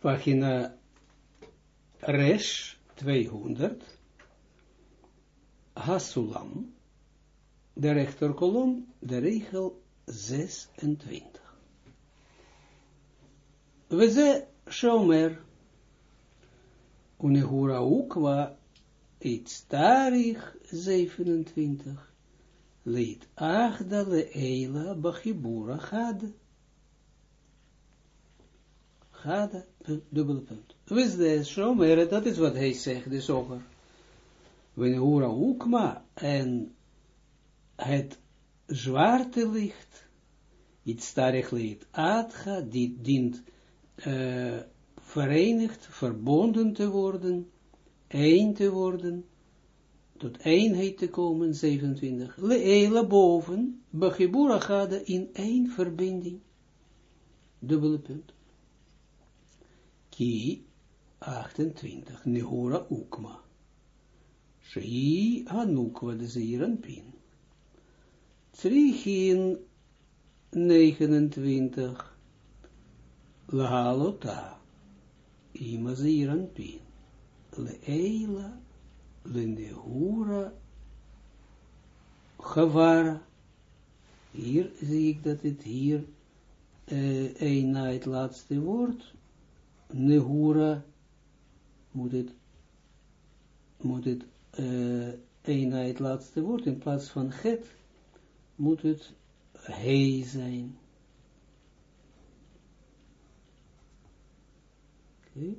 pagina Resh 200, Hasulam, de rechterkolom, de regel 26. We ze shomer, unehura ukwa, iets tarich 27, leed achda eila bachibura gade. Gade, dubbele punt. Wis de shomer, dat is wat hij zegt, de zoger. Unehura ukma, en het zwarte licht, iets tarich leed adga, die dient uh, verenigd, verbonden te worden, één te worden, tot eenheid te komen, 27. Leela boven, Bachibura gade in één verbinding. Dubbele punt. Ki 28. Nehora Ukma. Shei Hanukwa de Zeiranpin. Trichin 29. Lahalota. Ima Zeiranpin. Leela Lendehura Chavara. Hier zie ik dat het hier uh, een na laatste woord, Nehura, moet het, moet het uh, een na het laatste woord, in plaats van het, moet het he zijn. Okay.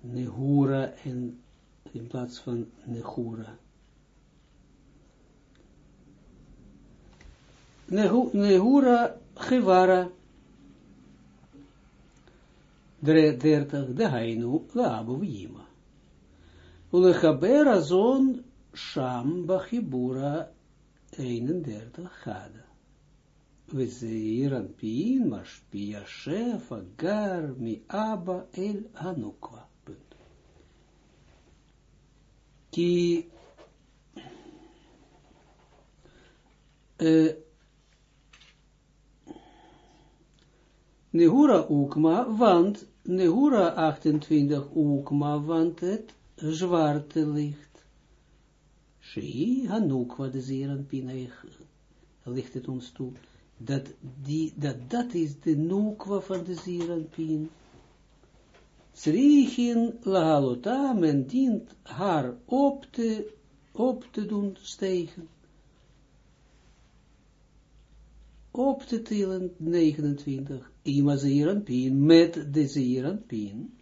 Nehura en in plaats van Nehura. Nehura Gevara 30, de Hainu, Laabu Yima. Ulechabera zon Sham Bachibura 31, Gada. We zeiran pin, mashpia shefa, gar mi Abba el Hanukwa. Ki uh, Nehura Ukma, want Nehura 28 Ukma, want het zwarte licht. Shei Hanukwa, de Zeranpina, ligt het ons toe, dat, die, dat dat is de Nukwa van de Zeranpin. Zrichin lahalota, men dient haar op te, op te doen stegen. Op te tillen, 29, ima pin met de zeeranpien.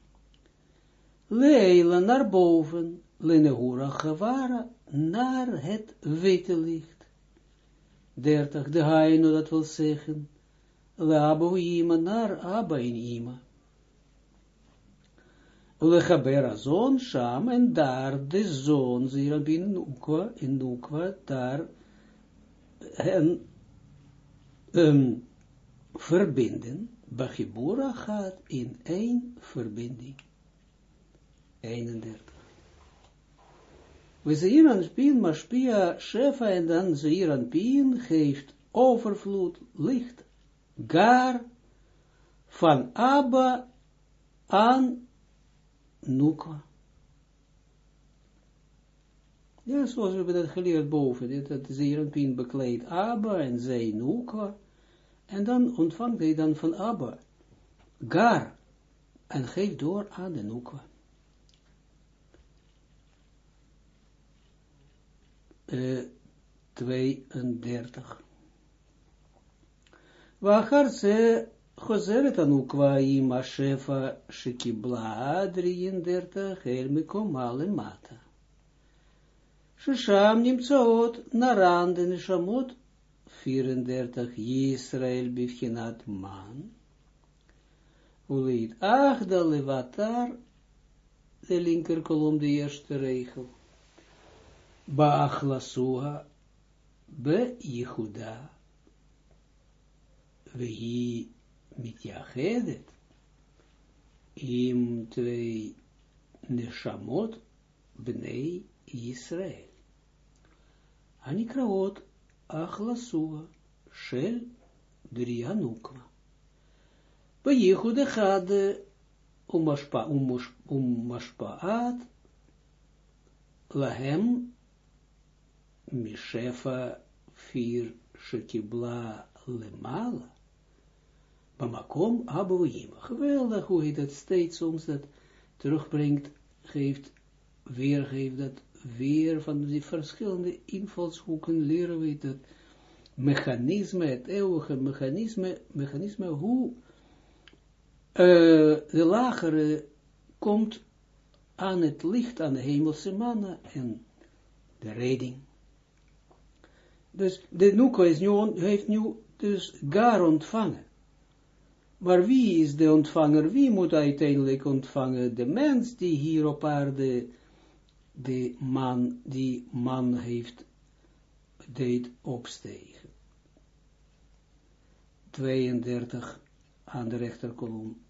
Leila naar boven, lenehura gewara, naar het witte licht. 30, de haino, dat wil zeggen, leabo ima, naar abba in ima. Lechabera zon, sham, en daar de zon, zeeranpien, nukwa, in nukwa, daar, en um, verbinden, Bachibura gaat in één verbinding. 31. We zeiran pin, maspia, shefa, en dan zeiran pin geeft overvloed, licht, gar, van Abba aan Nukwa. Ja, zoals we hebben dat geleerd boven, dit, dat Zeranpin bekleedt Abba en zij Nukwa, en dan ontvangt hij dan van Abba, Gar, en geeft door aan de Nukwa. Uh, 32. Wachar ze Chozeret Anukwa ima shefa shekibla 33 el mikoma mata. Shisham nimtsaot naran de nishamot 34 Yisrael bivchinat man. Uleit achda levatar, de linker kolom de eerste regel. Baachlasua be Yehuda. Vehi mitjachedet. Im twee neshamot bnei Israël. Anikraot achlasua shel anukwa. Bejichude gade umashpaat lahem mishefa fir shekibla lemala bamakom aboim. Geweldig hoe hij dat steeds ons dat terugbrengt, geeft, weergeeft dat weer van die verschillende invalshoeken leren we dat mechanisme, het eeuwige mechanisme, mechanisme hoe uh, de lagere komt aan het licht, aan de hemelse mannen en de redding. Dus de Nuka heeft nu dus gar ontvangen. Maar wie is de ontvanger? Wie moet uiteindelijk ontvangen? De mens die hier op aarde de man, die man heeft, deed opstegen. 32 aan de rechterkolom.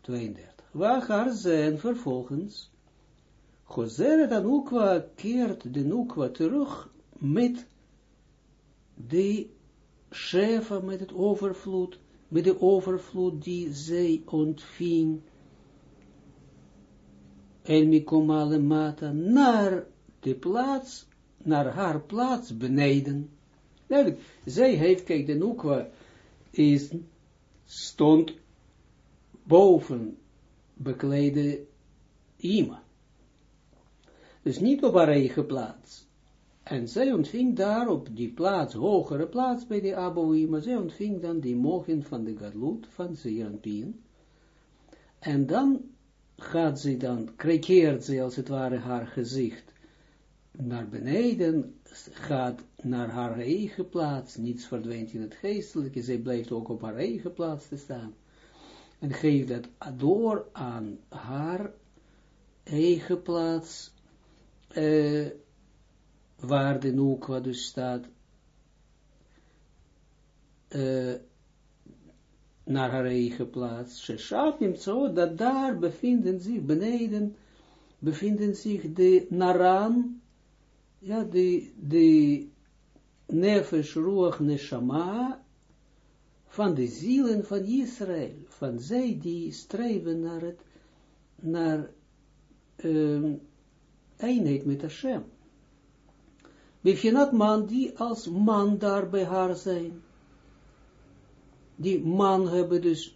32. Waar zijn vervolgens, Gozeret dan Ukwa keert de Nukwa terug met de Shefa, met het overvloed, met de overvloed die zij ontving, en mikomale mata, naar de plaats, naar haar plaats beneden. Duidelijk, zij heeft, kijk, de Nukwa is, stond boven beklede ima. Dus niet op haar eigen plaats. En zij ontving daar op die plaats, hogere plaats bij de Aboïma, zij ontving dan die mogen van de Gadlut, van Zeranpien. En dan gaat ze dan, krekeert ze als het ware haar gezicht naar beneden, gaat naar haar eigen plaats, niets verdwijnt in het geestelijke, zij blijft ook op haar eigen plaats te staan. En geeft dat door aan haar eigen plaats, uh, waar de Nukwa dus staat, uh, naar haar eigen plaats. Neemt zo, dat daar bevinden zich, beneden, bevinden zich de Naran, ja, de, de Nefesh Ruach Neshama, van de zielen van Israël, van zij die streven naar het, naar um, eenheid met Hashem. Bevjenat man die als man daar bij haar zijn. Die man hebben dus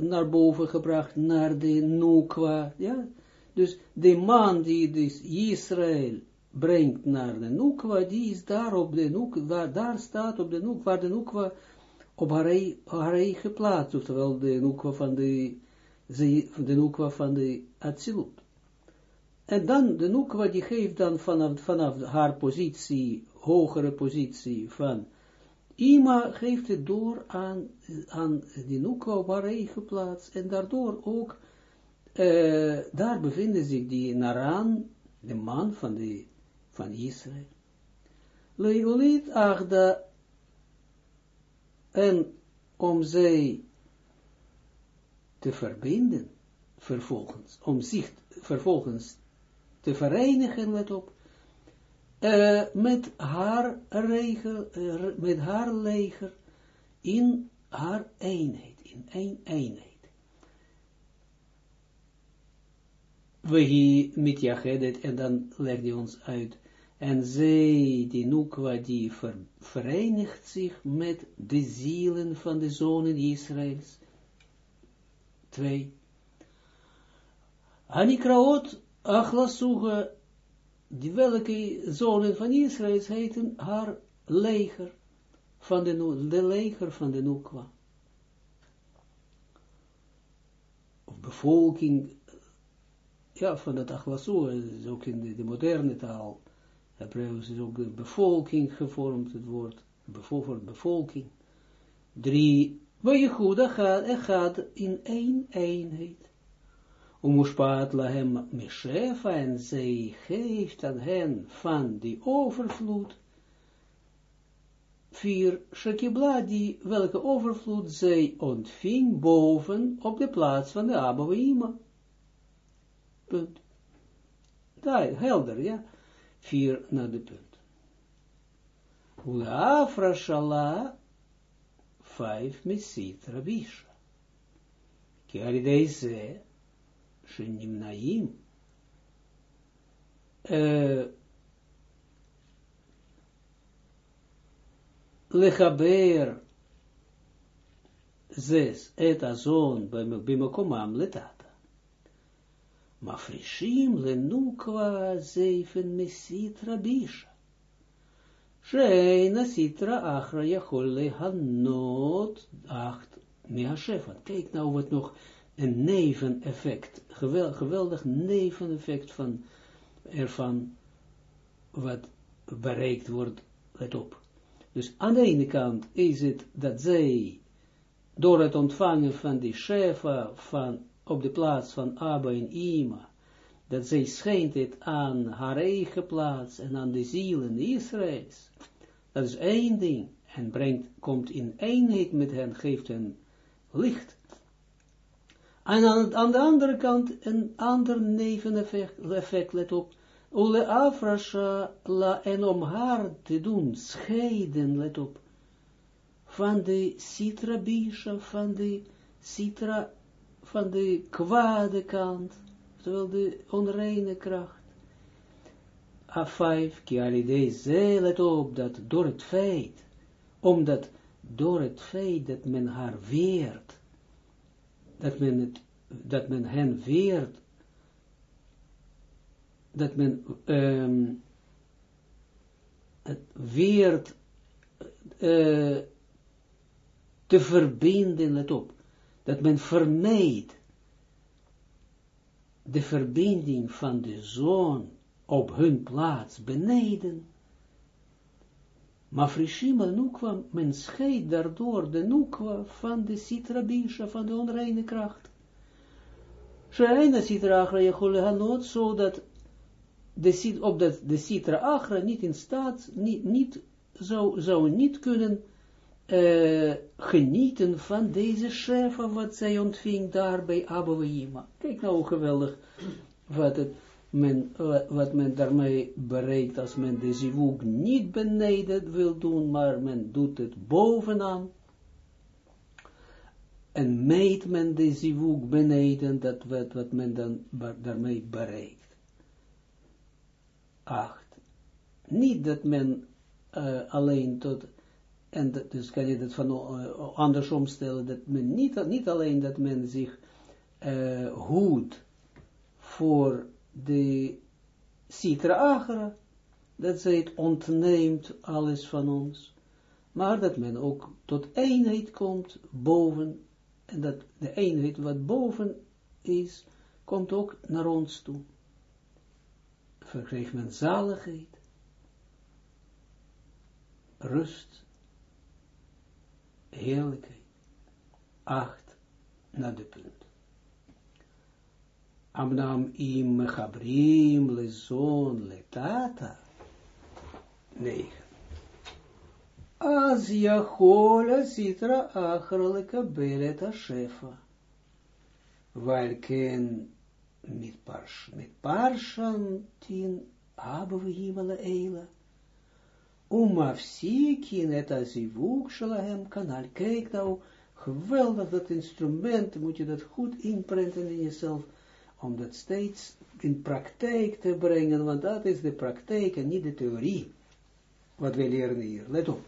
naar boven gebracht, naar de Nukwa, ja. Dus de man die dus Israël brengt naar de Nukwa, die is daar op de Nukwa, daar staat op de Nukwa, waar de Nukwa op haar, haar eigen plaats, oftewel de Nukwa van de, de Nukwa van de Atsilut. En dan de Nukwa die geeft dan vanaf, vanaf haar positie, hogere positie van Ima geeft het door aan, aan die haar eigen plaats en daardoor ook, uh, daar bevinden zich die Naran, de man van, de, van Israël. Leolit Agda en om zij te verbinden, vervolgens, om zich vervolgens te verenigen, let op, uh, met haar leger, uh, met haar leger in haar eenheid, in één eenheid. We met Jachedet, en dan legt hij ons uit, en zij, die Nukwa, die ver, verenigt zich met de zielen van de zonen Israëls. Twee. Anikraot Achlasuga, die welke zonen van Israëls heten haar leger, van de, leger van de Nukwa. Of bevolking, ja, van het Achlasuga, is ook in de, de moderne taal, Hebreeuws is ook de bevolking gevormd, het woord, bijvoorbeeld bevolking. Drie, waar je goed, gaat, gaat in één eenheid. Umushpaat lahem mishefa, en zij geeft aan hen van die overvloed, vier shekibla, die welke overvloed zij ontving boven op de plaats van de Abouima. Punt. Daar, helder, ja vier naar de punt. Ula shala, vijf misit rabisha. Kiari deze, Shenimnaim, lechaber zes et azon bimakomam letata. Mafrishim lenukwa zeifen mesit rabisha. Sheina sitra achra jachol lehanot acht mehashefan. Kijk nou wat nog een neveneffect, geweldig, geweldig neveneffect van ervan wat bereikt wordt, let op. Dus aan de ene kant is het dat zij door het ontvangen van die shefa van, op de plaats van Abba en Ima, dat zij schijnt het aan haar eigen plaats en aan de zielen Israëls. Dat is één ding. En brengt, komt in eenheid met hen, geeft hen licht. En aan, de andere kant een ander neveneffect, let op. Ule afrasha la en om haar te doen, scheiden, let op van de citra bisha, van de citra, van de kwade kant, terwijl de onreine kracht. A5, ki alidei ze, let op, dat door het feit, omdat door het feit dat men haar weert, dat men, het, dat men hen weert, dat men um, het weert, uh, te verbinden, let op, dat men vermijdt de verbinding van de zoon op hun plaats beneden. Maar Frishima Nukwa, men scheidt daardoor de Nukwa van de Sitra Bisha, van de onreine kracht. Sheina Sitra Achra Jechole Hanot, zodat de, opdat de Sitra Achra niet in staat, niet, niet, zou, zou niet kunnen uh, genieten van deze shefa wat zij ontving daar bij Abouima. Kijk nou geweldig wat, het, men, wat men daarmee bereikt als men de zivug niet beneden wil doen, maar men doet het bovenaan. En meet men de zivug beneden, dat wat, wat men dan daarmee bereikt. Acht. Niet dat men uh, alleen tot en dat, dus kan je dat van uh, andersom stellen, dat men niet, niet alleen dat men zich uh, hoedt voor de citra agra, dat zij het ontneemt alles van ons, maar dat men ook tot eenheid komt boven, en dat de eenheid wat boven is, komt ook naar ons toe. Verkrijgt men zaligheid, rust, heerlijkheid. Acht, naar de punt. Amnam im mechabrim lezon letata. Negen. Az yachol asitra achra lekabel et shefa. Walken mit parsh, mit parshan tin ala eila. Umafsikin et azivuk shalahem kanal. Kijk nou, geweldig dat instrument, moet je dat goed inprenten in jezelf, om dat steeds in praktijk te brengen, want dat is de praktijk en niet de theorie, wat we leren hier. Let op.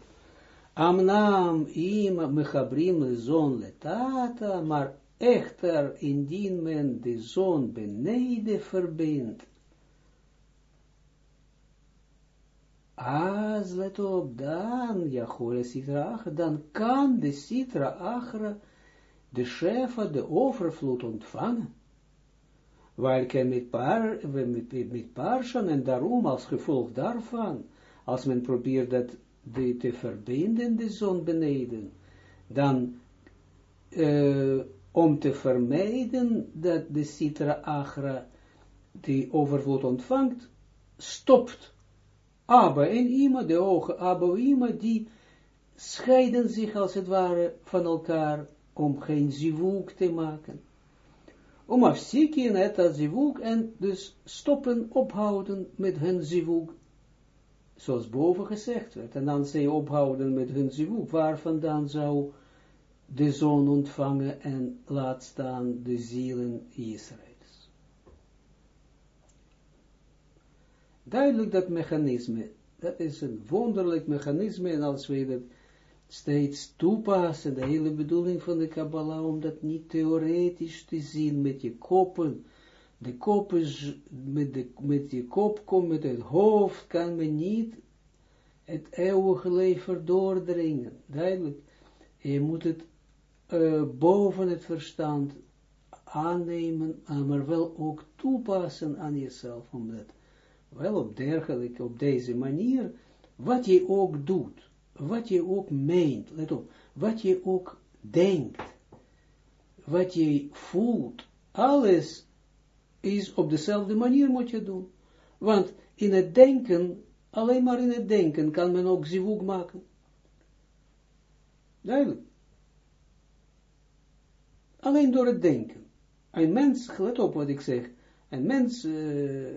Amnam im mechabrim zon letata, maar echter indien men de zon beneden verbindt, Als let op, dan, Jachole Sitra Achra, dan kan de Sitra Achra de Shefa, de overvloed ontvangen. Welke met, paar, met, met, Parshan en daarom als gevolg daarvan, als men probeert dat de, te verbinden, de zon beneden, dan uh, om te vermijden dat de Sitra Achra die overvloed ontvangt, stopt Abba en Ima, de ogen Abba en Ima, die scheiden zich als het ware van elkaar om geen zivuk te maken. Om afzieken het woek en dus stoppen, ophouden met hun zivug. Zoals boven gezegd werd. En dan ze ophouden met hun zivug. Waar vandaan zou de zon ontvangen en laat staan de zielen Israëls. Duidelijk dat mechanisme. Dat is een wonderlijk mechanisme en als we dat steeds toepassen, de hele bedoeling van de Kabbalah, om dat niet theoretisch te zien met je koppen, de kop is, met, de, met je kop komt, met het hoofd, kan men niet het eeuwige leven doordringen, duidelijk. Je moet het uh, boven het verstand aannemen, maar wel ook toepassen aan jezelf, omdat wel op dergelijke, op deze manier, wat je ook doet, wat je ook meent, let op, wat je ook denkt, wat je voelt, alles is op dezelfde manier moet je doen. Want in het denken, alleen maar in het denken, kan men ook zivug maken. Duidelijk. Alleen door het denken. Een mens, let op wat ik zeg, een mens uh,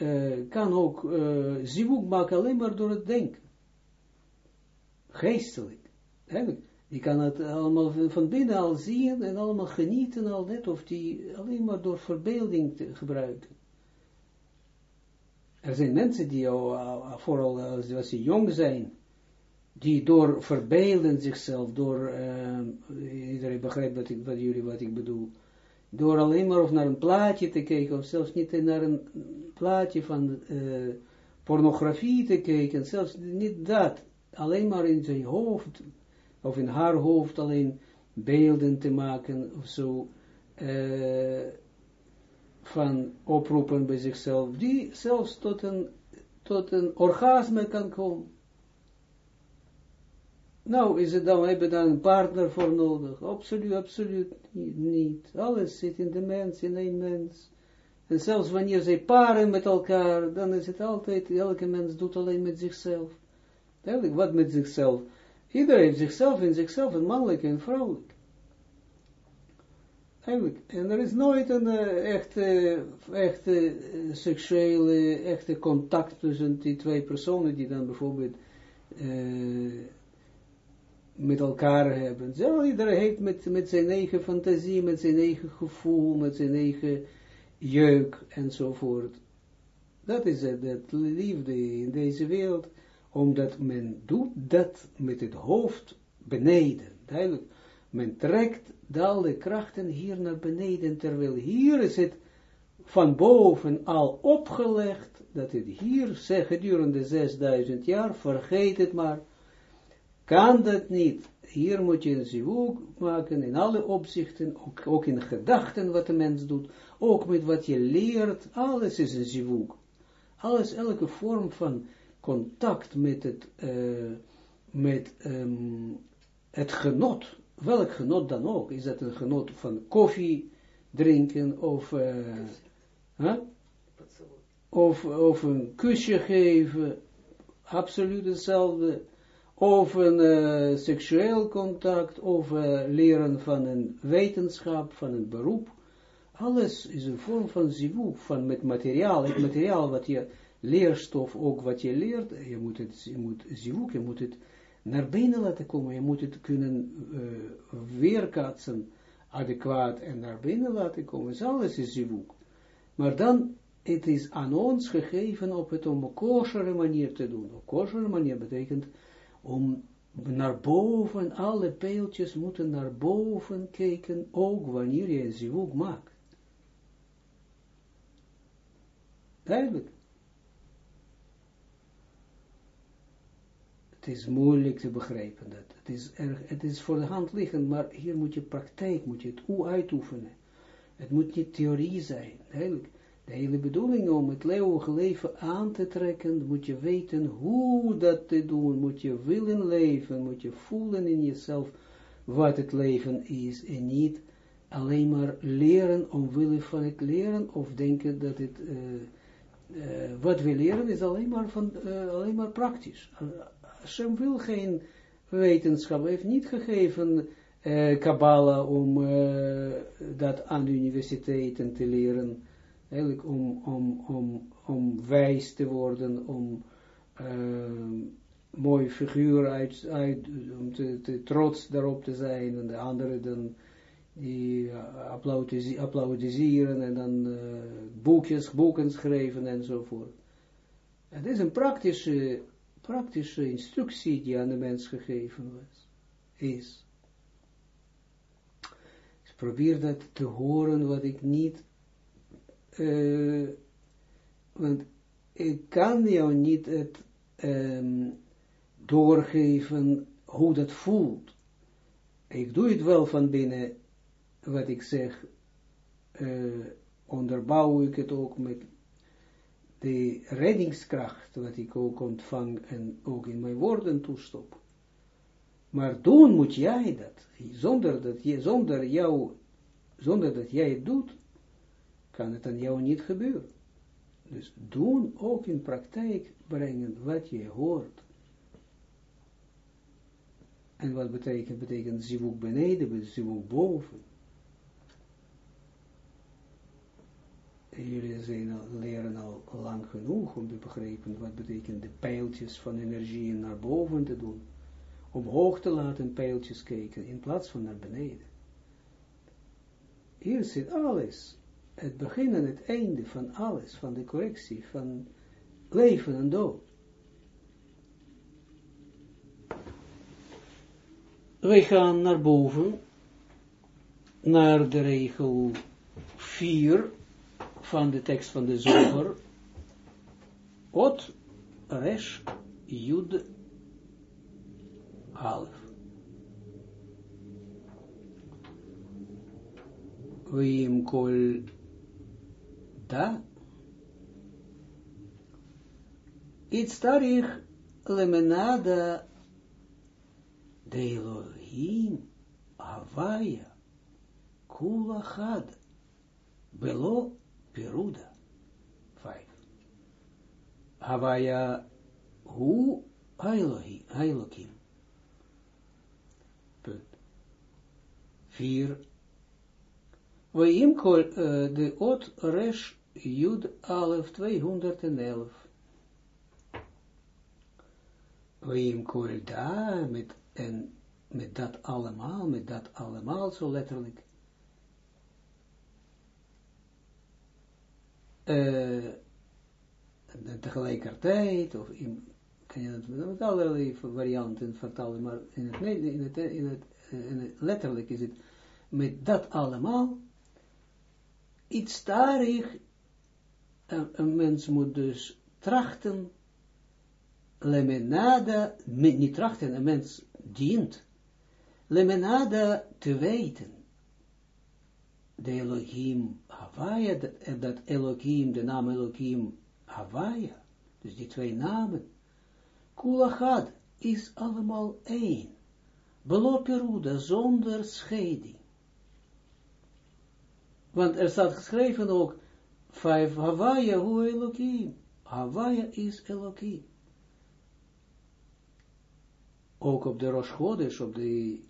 uh, kan ook uh, zivug maken alleen maar door het denken. Geestelijk. Die kan het allemaal van binnen al zien en allemaal genieten al net, of die alleen maar door verbeelding te gebruiken. Er zijn mensen die al, vooral als ze jong zijn, die door verbeelden zichzelf, door, uh, iedereen begrijpt wat, ik, wat jullie wat ik bedoel, door alleen maar of naar een plaatje te kijken, of zelfs niet naar een plaatje van uh, pornografie te kijken, zelfs niet dat, alleen maar in zijn hoofd, of in haar hoofd alleen beelden te maken, of zo, uh, van oproepen bij zichzelf, die zelfs tot een, tot een orgasme kan komen. Nou, is het dan, we hebben dan een partner voor nodig? Absoluut, absoluut niet. Alles zit in de mens, in één mens. En zelfs wanneer zij paren met elkaar, dan is het altijd, elke mens doet alleen met zichzelf. Eigenlijk, wat met zichzelf? Iedereen heeft zichzelf in zichzelf, een mannelijk en vrouwelijk. Eigenlijk. En er is nooit een echte, echte uh, seksuele, echte contact tussen die twee personen die dan bijvoorbeeld uh, met elkaar hebben. Iedereen heeft met, met zijn eigen fantasie, met zijn eigen gevoel, met zijn eigen jeuk enzovoort. Dat is het, dat liefde in deze wereld, omdat men doet dat met het hoofd beneden. Duidelijk, men trekt alle krachten hier naar beneden, terwijl hier is het van boven al opgelegd, dat het hier, zeg gedurende 6000 jaar, vergeet het maar, kan dat niet. Hier moet je een zivug maken in alle opzichten, ook, ook in gedachten wat de mens doet, ook met wat je leert, alles is een zivug. Alles, elke vorm van contact met het, uh, met um, het genot, welk genot dan ook, is dat een genot van koffie drinken of, huh? of, of een kusje geven, absoluut hetzelfde of een uh, seksueel contact, of leren van een wetenschap, van een beroep. Alles is een vorm van zivu, van met materiaal. Het materiaal wat je leerstof, ook wat je leert, je moet het, je moet zivu, je moet het naar binnen laten komen, je moet het kunnen uh, weerkaatsen, adequaat en naar binnen laten komen. Dus alles is zivu. Maar dan, het is aan ons gegeven op het om een koshere manier te doen. Een koshere manier betekent om naar boven, alle pijltjes moeten naar boven kijken, ook wanneer je een zivug maakt. Duidelijk. Is moeilijk te begrijpen dat. Het is, erg, het is voor de hand liggend, maar hier moet je praktijk, moet je het uitoefenen. Het moet niet theorie zijn. De hele bedoeling om het eeuwige leven aan te trekken, moet je weten hoe dat te doen, moet je willen leven, moet je voelen in jezelf wat het leven is en niet alleen maar leren omwille van het leren of denken dat het, uh, uh, wat we leren is alleen maar, van, uh, alleen maar praktisch. Hashem wil geen wetenschap, heeft niet gegeven Kabbalah om dat aan de universiteiten te leren, eigenlijk om, om, om, om wijs te worden, om uh, mooi figuur uit, uit om te, te, trots daarop te zijn, en de anderen dan die uh, applaudisseren en dan uh, boekjes, boeken schrijven enzovoort. Het is een praktische, praktische instructie die aan de mens gegeven was, is. Ik probeer dat te horen wat ik niet, uh, want ik kan jou niet het um, doorgeven hoe dat voelt. Ik doe het wel van binnen, wat ik zeg, uh, onderbouw ik het ook met de reddingskracht, wat ik ook ontvang en ook in mijn woorden toestop. Maar doen moet jij dat. Zonder dat, je, zonder, jou, zonder dat jij het doet, kan het aan jou niet gebeuren. Dus doen ook in praktijk brengen wat je hoort. En wat betekent, betekent zivuk beneden, zivuk boven. Jullie zijn al, leren al lang genoeg om te begrijpen wat betekent de pijltjes van energie naar boven te doen. Omhoog te laten pijltjes kijken in plaats van naar beneden. Hier zit alles. Het begin en het einde van alles, van de correctie, van leven en dood. Wij gaan naar boven, naar de regel 4, van de tekst van de zoger, Ot, Resh, Jud, Half. Vim kol da, iets tarich lemenada de Elohim, Kula Had, Belo Peruda. Vijf. Havaya hu Elohim. Punt. Vier. Weim kol de ot resh jud alef 211. Weim kol da met en met dat allemaal, met dat allemaal, zo letterlijk. Uh, tegelijkertijd, of in, kan je dat met allerlei varianten vertalen, maar in het, in het, het, in het letterlijk is het met dat allemaal iets tarig, een, een mens moet dus trachten, lemenada, niet trachten, een mens dient, lemenada te weten, de Elohim Havaya, dat, Elohim, de naam Elohim Havaya, dus die twee namen, Kulachad is allemaal één. Beloperuda, zonder scheiding. Want er staat geschreven ook, vijf Havaya, hoe Elohim. Havaya is Elohim. Ook op de Rosh Chodesh, op de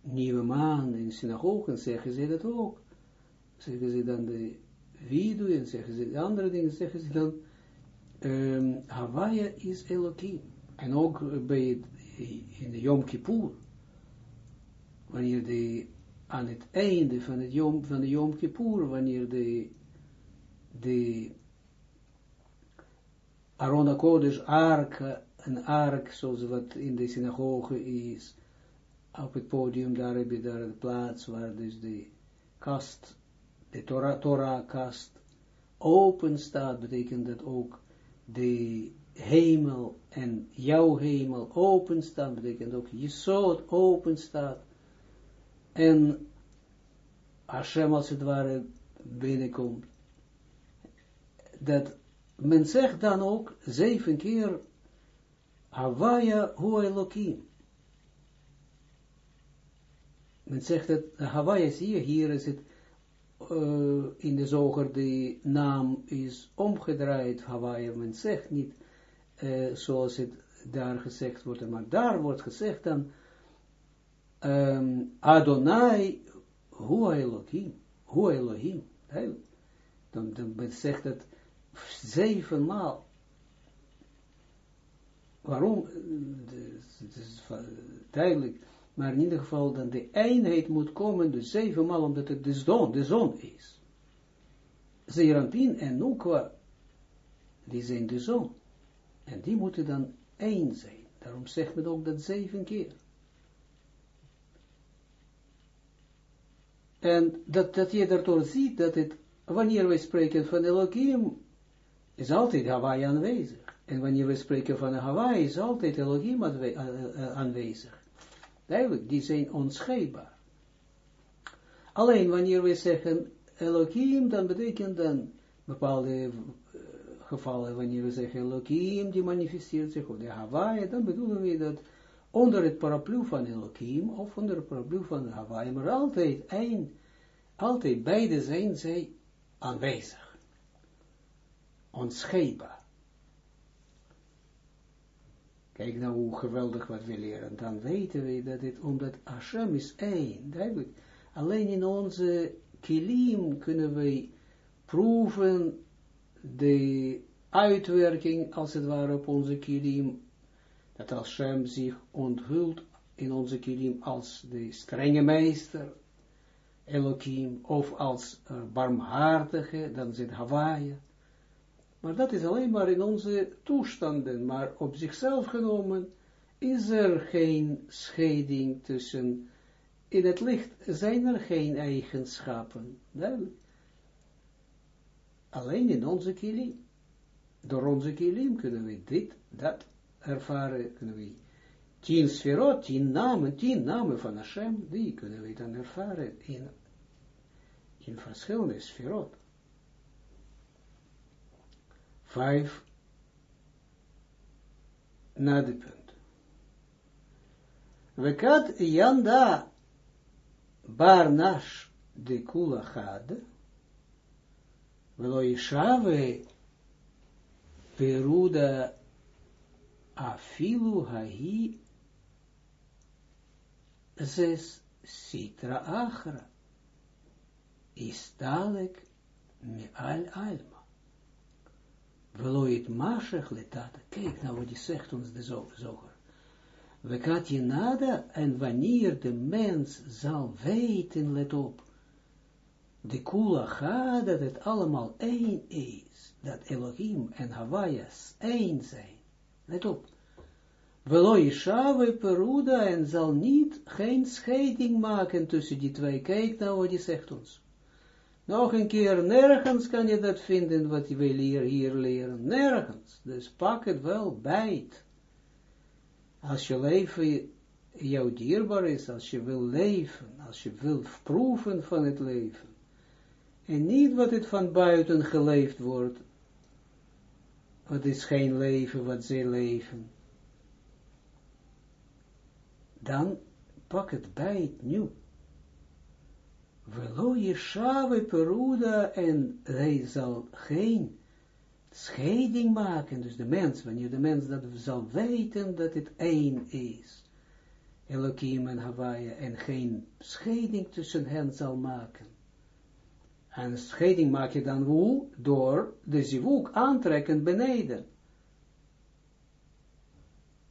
nieuwe maan in synagogen zeggen ze dat ook zeggen ze dan de video en zeggen ze de andere dingen, zeggen ze dan um, Hawaii is Elohim. En ook bij in de Yom Kippur, wanneer de aan het einde van, het Yom, van de Yom Kippur, wanneer de, de Aaron Kodesh ark, een ark, zoals wat in de synagoge is, op het podium, daar heb je daar de plaats waar dus de kast de Torah, Torah kast open staat, betekent dat ook de hemel en jouw hemel open staat, betekent ook je zoot open staat. En Hashem als het ware binnenkomt. Dat men zegt dan ook zeven keer Hawaia Hu Elohim. Men zegt dat Hawaii zie je, hier is het uh, in de zoger de naam is omgedraaid, Hawaii, men zegt niet uh, zoals het daar gezegd wordt, maar daar wordt gezegd dan um, Adonai Hu Elohim, Hu Elohim, dan, dan zegt het zevenmaal. Waarom? Het is duidelijk maar in ieder geval dan de eenheid moet komen, dus zevenmaal, omdat het de zon, de zon is. Zeerampin en Nukwa, die zijn de zon. En die moeten dan één zijn. Daarom zegt men ook dat zeven keer. En dat, dat je daardoor ziet dat het, wanneer we spreken van Elohim, is altijd Hawaii aanwezig. En wanneer we spreken van Hawaii, is altijd Elohim aanwezig. Duidelijk, die zijn onscheidbaar. Alleen wanneer we zeggen Elohim, dan betekent dan bepaalde eh, gevallen, wanneer we zeggen Elohim, die manifesteert zich, of de Hawaii, dan bedoelen we dat onder het paraplu van Elohim, of onder het paraplu van Hawaii, maar altijd één, altijd beide zijn zij aanwezig. Onscheidbaar. Kijk nou hoe geweldig wat we leren. Dan weten we dat het, omdat Hashem is één, duidelijk. Alleen in onze kilim kunnen we proeven de uitwerking, als het ware, op onze kilim, dat Hashem zich onthult in onze kilim als de strenge meester, Elohim, of als uh, barmhartige, dan zit Hawaii. Maar dat is alleen maar in onze toestanden, maar op zichzelf genomen is er geen scheiding tussen, in het licht zijn er geen eigenschappen. Alleen in onze kilim. Door onze kilim kunnen we dit, dat ervaren, kunnen we tien sferot, tien namen, tien namen van Hashem, die kunnen we dan ervaren in, in verschillende sferot. Vijf na de punt. Wekat yanda bar nash de kula had, velo yishave peruda afilu hahi zes sitra achra istalek mi al alma. Veloit mashech letata. Kijk nou wat die zegt ons de zoger. We gaat je nada en wanneer de mens zal weten, let op, de kula ga dat het allemaal één is, dat Elohim en Hawaii's één zijn. Let op. Veloi Shave Peruda en zal niet geen scheiding maken tussen die twee. Kijk nou wat die zegt ons. Nog een keer, nergens kan je dat vinden wat je wil hier, hier leren. Nergens. Dus pak het wel bij. Als je leven jouw dierbaar is, als je wil leven, als je wil proeven van het leven. En niet wat het van buiten geleefd wordt. Wat is geen leven wat zij leven. Dan pak het bij het nu. Velo Yeshave Peruda en hij zal geen scheiding maken, dus de mens, wanneer de mens dat zal weten dat het één is, Elohim en Hawaii, en geen scheiding tussen hen zal maken. En scheiding maak je dan hoe? Door de zivuk aantrekken beneden.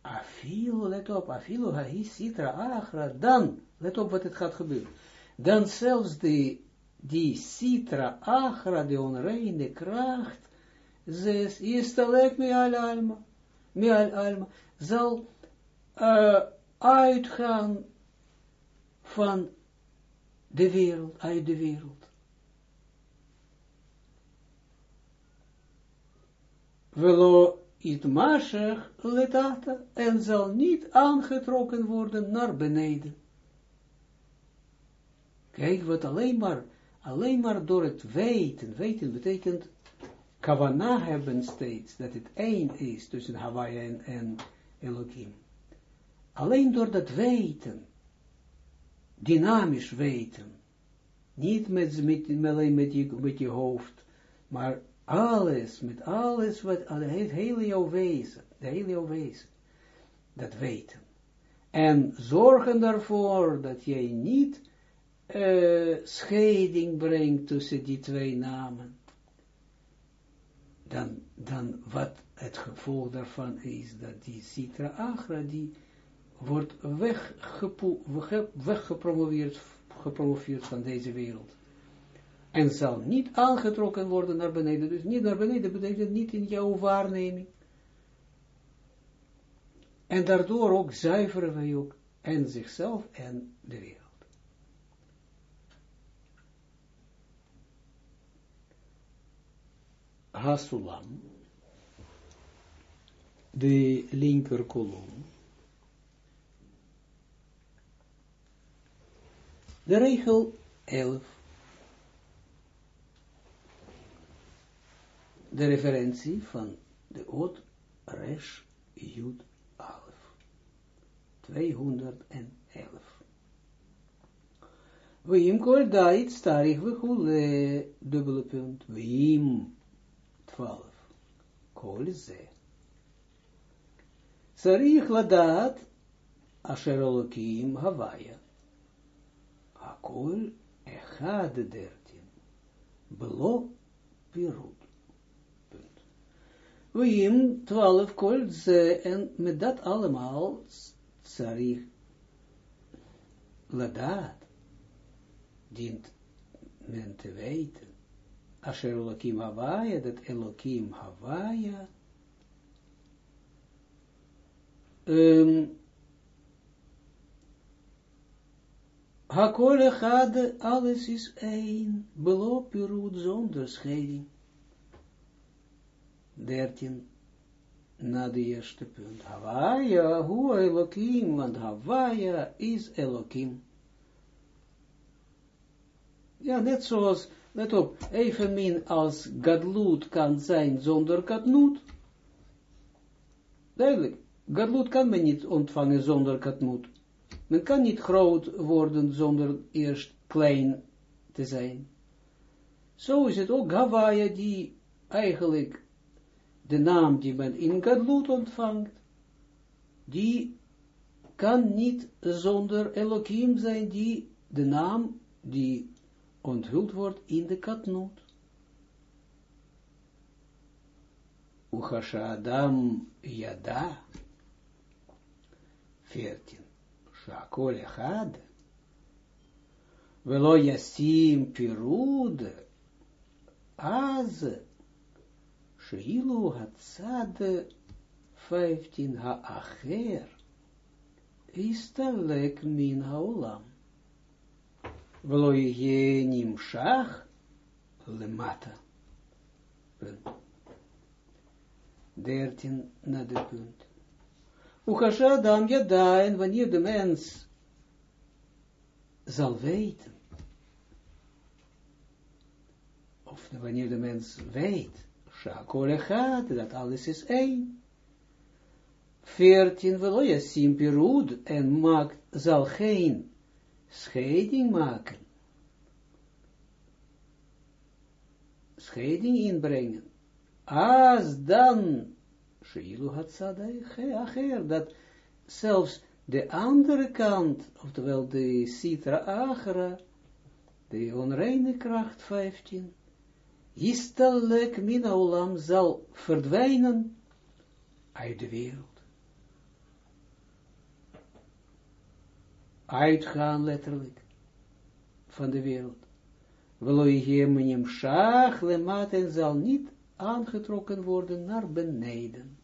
Afilo, let op, afilo hahi sitra achra, dan, let op wat het gaat gebeuren dan zelfs die, die citra achra, de onreine kracht, zes, istalek me al alma, me al alma, zal uh, uitgaan van de wereld, uit de wereld. Velo it mashech letata, en zal niet aangetrokken worden naar beneden. Kijk wat alleen maar, alleen maar door het weten, weten betekent kavana hebben steeds, dat het één is tussen Hawaii en, en. Alleen door dat weten, dynamisch weten, niet met, alleen met je, met hoofd, maar alles, met alles wat, het hele jouw wezen, de hele jouw wezen, dat weten. En zorgen daarvoor dat jij niet uh, scheiding brengt tussen die twee namen, dan, dan wat het gevolg daarvan is, dat die Sitra Agra, die wordt weggepromoveerd gepromoveerd van deze wereld. En zal niet aangetrokken worden naar beneden. Dus niet naar beneden betekent niet in jouw waarneming. En daardoor ook zuiveren wij ook en zichzelf en de wereld. Hasulam, de linker kolom, de regel 11, de referentie van de oot Resh Jud 211. Weim kol dait starig we dubbele punt. Weim 12. Kol ze. Sarich ladat asher olokim havaya. Hakol echad dertin. Belo pirut. Weim 12 kol ze en met dat allemaal tsarich ladat, dient men te weten, asher Elohim Havaya, dat Elohim Havaya, um, Hakol echad, alles is één, beloop Pirut zonder scheiding. Dertien na de eerste punt. Hawaia, hu Elohim, want Hawaia is Elohim. Ja, net zoals, let op, evenmin als Gadlut kan zijn zonder Katnut. Duidelijk, Gadlut kan men niet ontvangen zonder Katnut. Men kan niet groot worden zonder eerst klein te zijn. Zo is het ook Hawaia die eigenlijk de naam die men in Gadlut ontvangt, die kan niet zonder Elohim zijn, die de naam die onthuld wordt in de katnoot. Uchasha Adam Yada. 14. Shakol Echad. Velo Yasim Pirud. Az. Sheilu Hatzad 15 Ha'acher. Istalek min haolam. Velo je nimshach lemata. Punt. 13 na de punt. Uchasha dam wanneer de mens zal weten, of wanneer de mens weet, Shakole gaat, dat alles is één. Veertien veloja simpirud en maakt, zal geen scheiding maken. Scheiding inbrengen. Als dan, Shilu had acher, dat zelfs de andere kant, oftewel de Sitra Agra, de onreine kracht 15, Istalek min zal verdwijnen uit de wereld. Uitgaan letterlijk van de wereld. Veloihemenim shach lemat en zal niet aangetrokken worden naar beneden.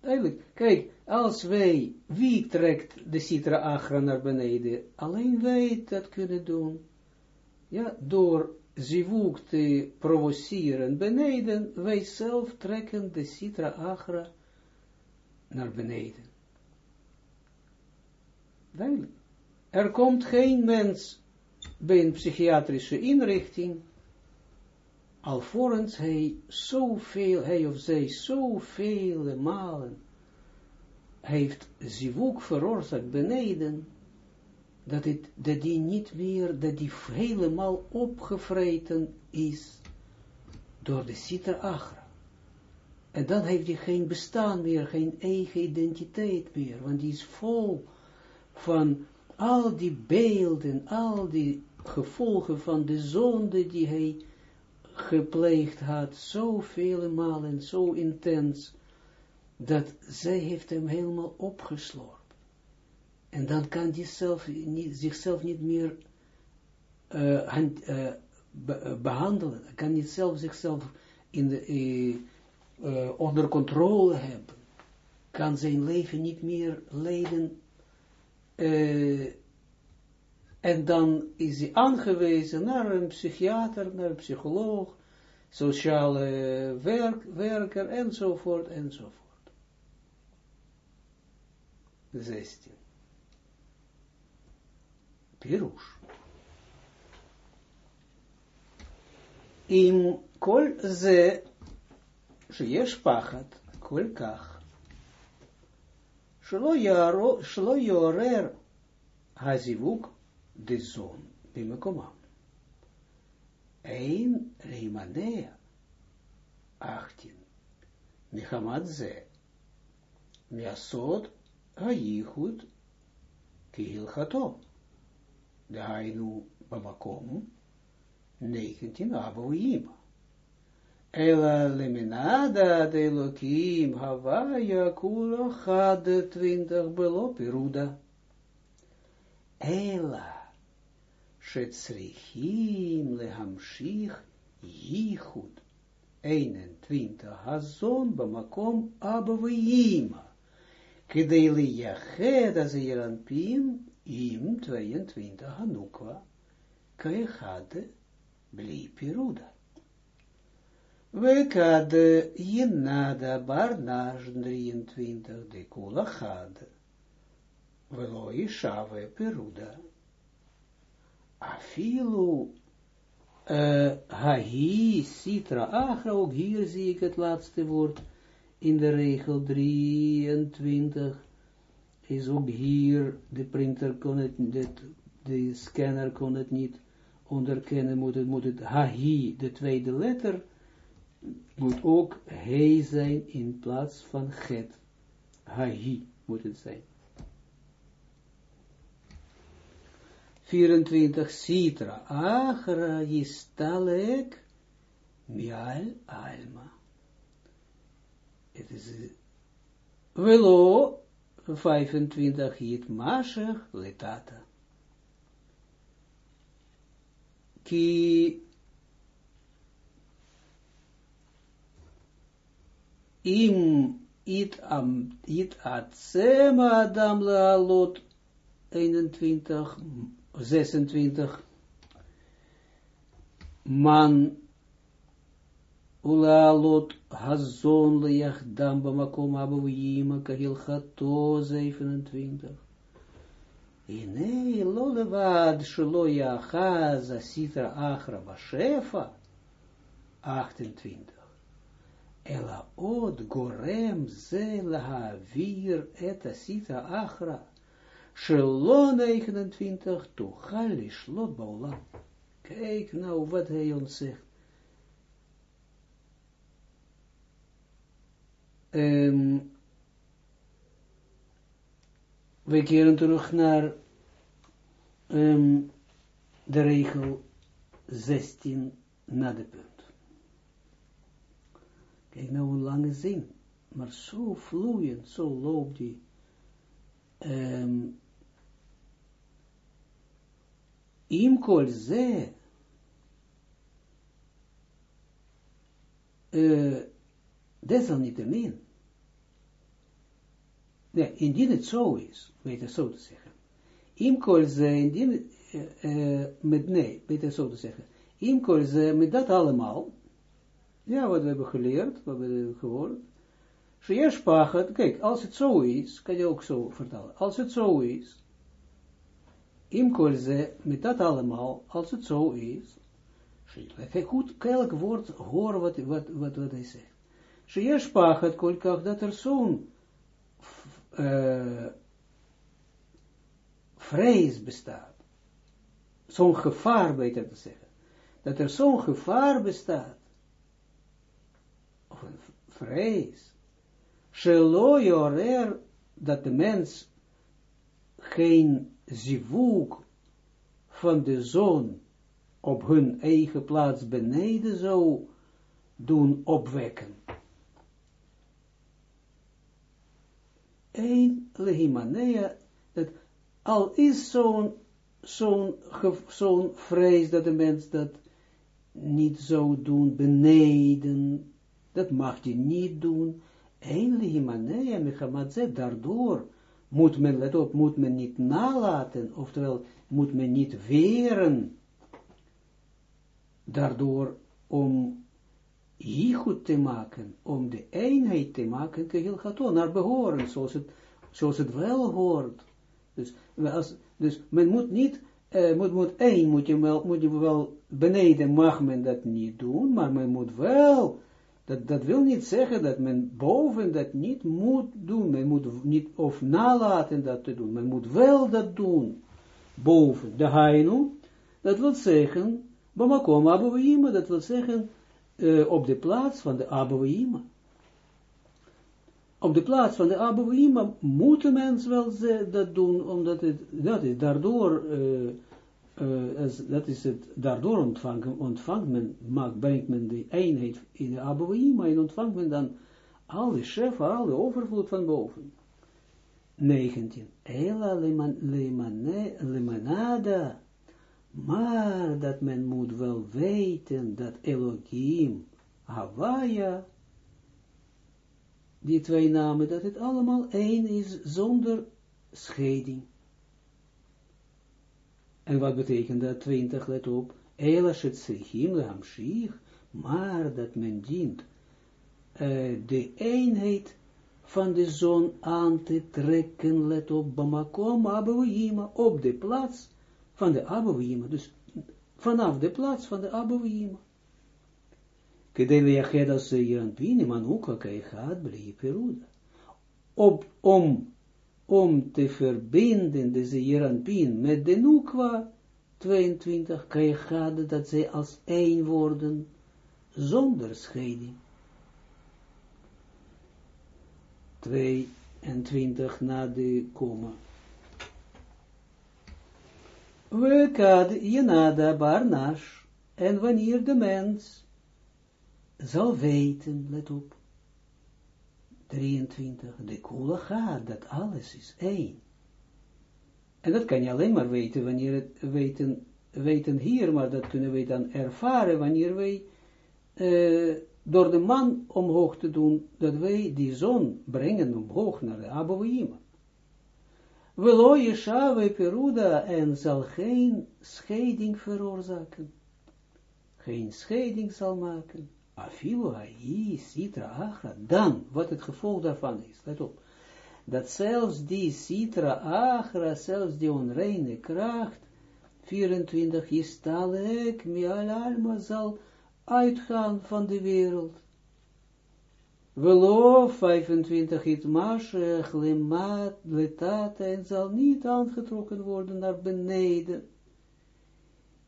Duidelijk, kijk, als wij, wie trekt de Sitra Achra naar beneden? Alleen wij dat kunnen doen ja, door zivuk te provoceren beneden, wij zelf trekken de citra agra naar beneden. Er komt geen mens bij een psychiatrische inrichting, alvorens hij zoveel, hij of zij zoveel malen heeft zivuk veroorzaakt beneden, dat, het, dat die niet meer, dat die helemaal opgevreten is door de Sitra Agra. En dan heeft hij geen bestaan meer, geen eigen identiteit meer, want die is vol van al die beelden, al die gevolgen van de zonde die hij gepleegd had, zoveel malen, zo intens, dat zij heeft hem helemaal opgesloten. En dan kan niet, zichzelf niet meer uh, be, uh, behandelen. Kan niet zelf zichzelf in de, onder controle hebben, kan zijn leven niet meer leiden, uh, en dan is hij aangewezen naar een psychiater, naar een psycholoog, sociale werk, werker, enzovoort, enzovoort. 16. Pirush. In kol ze, שיש פחד כל כך, שלא, יערו, שלא יעורר הזיווג דזון במקומם. Ein Reimanea, 18. מחמת זה, מהסוד הייחוד כהלכתו. דהיינו במקום 19 אבא Ela leminada de Elohim Hawaia kula chade twintig belopi e Ruda. Ela shetzrichim lehamshich yichud. 21 Hazon bamakom abavima. Kedei liyached az Yeranpim im 22 Hanukwa. Kechade bli Ruda. Wekade Jinada Barnage 23 de Kulachad. Veloi Shave Peruda. Afilu uh, Hahi Sitra Achra, ook hier zie ik het laatste woord in de regel 23. Is ook hier, de printer kon het, niet, de scanner kon het niet onderkennen, moet het, moet het Hahi, de tweede letter, moet ook he zijn in plaats van het. Hahi moet het zijn. 24 Sitra, Achra Yistalek, Mial Alma. Het is Velo 25 Yit Mashech Letata. Ki im it am it atsema adam lealot 21 26 man Ulaalot hazon leyachdam bamakom abouima kahil chato 27. Ine lo levad shelo yachaz asitra achra bashefa 28. Ela od gorem ze lahavir et asitra achra shelo 29 tuchal lishlot baulam. Kijk nou wat hij ons zegt. Um, we keren terug naar um, de regel 16 na de punt. Kijk nou een lange zin, maar zo vloeiend, zo loopt die. Um, ze, uh, desalniettemin, nee, indien het zo is, beter zo te zeggen, imkol ze, indien, uh, met nee, beter zo te zeggen, imkol ze, met dat allemaal, ja, wat we hebben geleerd, wat we hebben gehoord, Sheyesh pachat, kijk, als het zo is, kan je ook zo vertellen, als het zo is, imkol ze, met dat allemaal, als het zo is, kijk goed, elk woord horen wat, wat, wat, wat hij zegt. Sheyesh pachat kolkach, dat er zo'n uh, bestaat. Zo'n gevaar, beter te zeggen. Dat er zo'n gevaar bestaat. Of een vrees. Shelo dat de mens geen zivuk van de zon op hun eigen plaats beneden zou doen opwekken. een lehimanea, dat al is zo'n zo'n zo vrees dat de mens dat niet zou doen beneden dat mag je niet doen, eindelijk himanea mechamadze, daardoor moet men, let op, moet men niet nalaten, oftewel, moet men niet weren, daardoor om goed te maken, om de eenheid te maken, kehil gato, naar behoren, zoals het, zoals het wel hoort. Dus, dus men moet niet, uh, moet, moet één, moet je, wel, moet je wel, beneden mag men dat niet doen, maar men moet wel, dat, wil niet zeggen dat men boven dat niet moet doen, men moet niet, of nalaten dat te doen, men moet wel dat doen, boven, de hainu, dat wil zeggen, Bamakom Abouima, dat wil zeggen, uh, op de plaats van de Abouima. Op de plaats van de Abouima moet de mens wel dat doen, omdat het, dat is daardoor, uh, uh, dat is het, daardoor ontvangt men, maakt, brengt men de eenheid in de Abouima en ontvangt men dan al de chef, al de overvloed van boven. 19. Ela lemanada maar dat men moet wel weten dat Elohim, Hawaia, die twee namen, dat het allemaal één is zonder scheiding. En wat betekent dat 20, let op, Elas het Sechim Hamshich, maar dat men dient uh, de eenheid van de zon aan te trekken, let op, Bamakom, Abouima, op de plaats van de Abouima, dus vanaf de plaats van de Abouima. Kedele Yacheda Seiran Pini, Manuka Kaichat Blei Peruda. Op, om, om te verbinden de Seiran Pin met de Nukwa 22, Kaichat, dat zij als één worden, zonder scheiding. 22 na de komma. We kad jenada barnash, en wanneer de mens zal weten, let op, 23, de koele gaat, dat alles is één. En dat kan je alleen maar weten, wanneer het weten, weten hier, maar dat kunnen wij dan ervaren, wanneer wij uh, door de man omhoog te doen, dat wij die zon brengen omhoog naar de Abouima. Velo Yeshave Peruda en zal geen scheiding veroorzaken. Geen scheiding zal maken. Afilu Ayi Sitra Achra. Dan, wat het gevolg daarvan is, let op. Dat zelfs die Sitra Achra, zelfs die onreine kracht, 24 is talek, mial alma zal uitgaan van de wereld. Velo 25 it mashech lemat letata en zal niet aangetrokken worden naar beneden.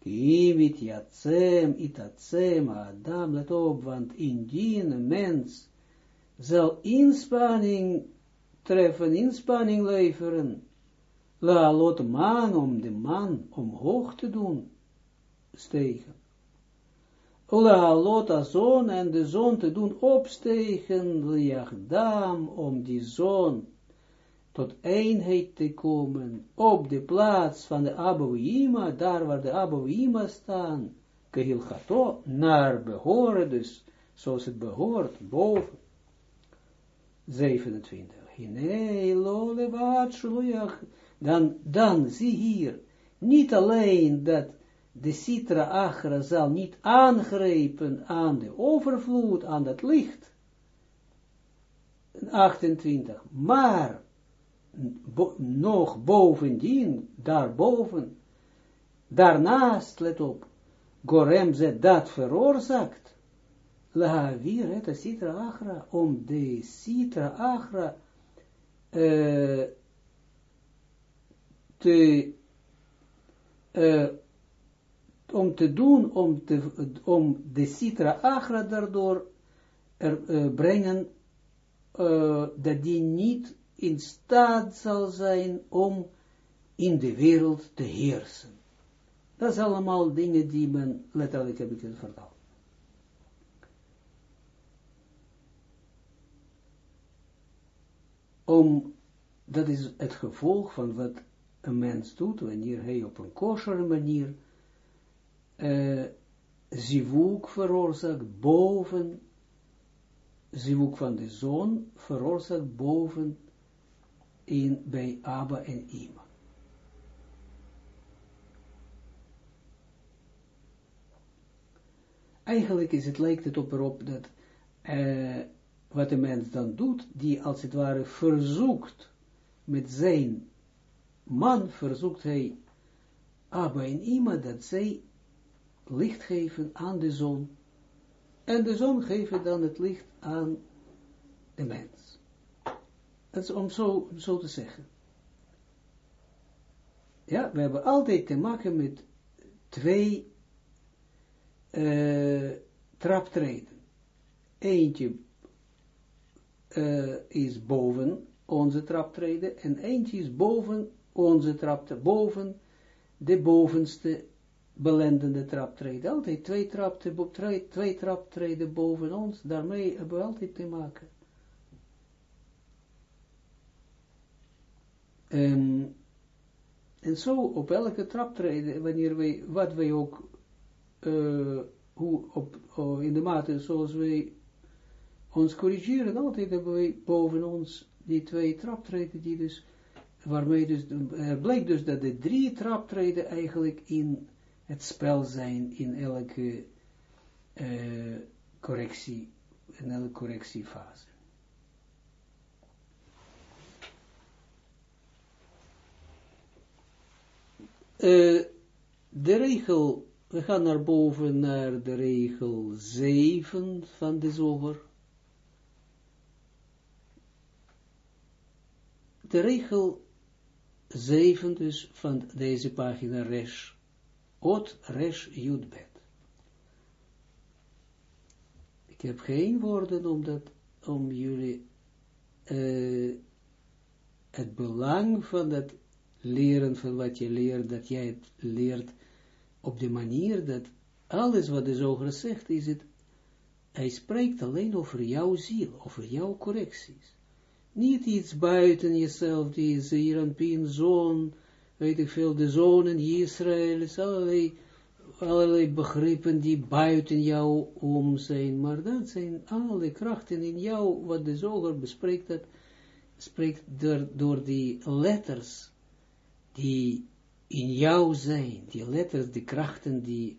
Kivit yatsem itatsem adam, let op, want indien mens zal inspanning treffen, inspanning leveren, la lot man om de man omhoog te doen, stegen. Laalot zon en de zon te doen opstegen, liagdam, om die zon tot eenheid te komen, op de plaats van de Abouima, daar waar de Abouima staan, Kehil naar behoren, dus zoals het behoort, boven. 27. Hine, lo dan, dan, zie hier, niet alleen dat de citra achra zal niet aangrepen aan de overvloed, aan dat licht. 28. Maar, nog bovendien, daarboven, daarnaast, let op, Gorem ze dat veroorzaakt, Lahavir het citra achra, om de citra achra uh, te uh, om te doen, om, te, om de citra agra daardoor er, uh, brengen, dat die niet in staat zal zijn om in de wereld te heersen. Dat is allemaal dingen die men, letterlijk heb ik het. Om, dat is het gevolg van wat een mens doet, wanneer hij op een kosher manier uh, zivuk veroorzaakt boven zivuk van de zoon veroorzaakt boven in, bij Abba en Ima. Eigenlijk is het, lijkt het op erop dat uh, wat de mens dan doet, die als het ware verzoekt met zijn man, verzoekt hij Abba en Ima dat zij licht geven aan de zon. En de zon geeft dan het licht aan de mens. Is om zo, zo te zeggen. Ja, we hebben altijd te maken met twee uh, traptreden. Eentje uh, is boven onze traptreden en eentje is boven onze traptreden, boven de bovenste belendende traptreden. Altijd twee, trapte, twee, twee traptreden boven ons, daarmee hebben we altijd te maken. Um, en zo op elke traptreden, wanneer wij, wat wij ook, uh, hoe op, uh, in de mate zoals wij ons corrigeren, altijd hebben wij boven ons die twee traptreden, die dus, waarmee dus, er blijkt dus dat de drie traptreden eigenlijk in het spel zijn in elke uh, correctie, in elke correctiefase. Uh, de regel, we gaan naar boven naar de regel 7 van de zoger. De regel 7 dus van deze pagina Resh Ot Resh Judbet. Ik heb geen woorden om, dat, om jullie uh, het belang van dat leren van wat je leert, dat jij het leert op de manier dat alles wat de zoger zegt, is het, hij spreekt alleen over jouw ziel, over jouw correcties. Niet iets buiten jezelf, die een zoon, weet ik veel, de zonen Israël, allerlei, allerlei begrippen die buiten jou om zijn, maar dat zijn alle krachten in jou, wat de zoger bespreekt, dat spreekt door, door die letters, die in jou zijn, die letters, die krachten, die,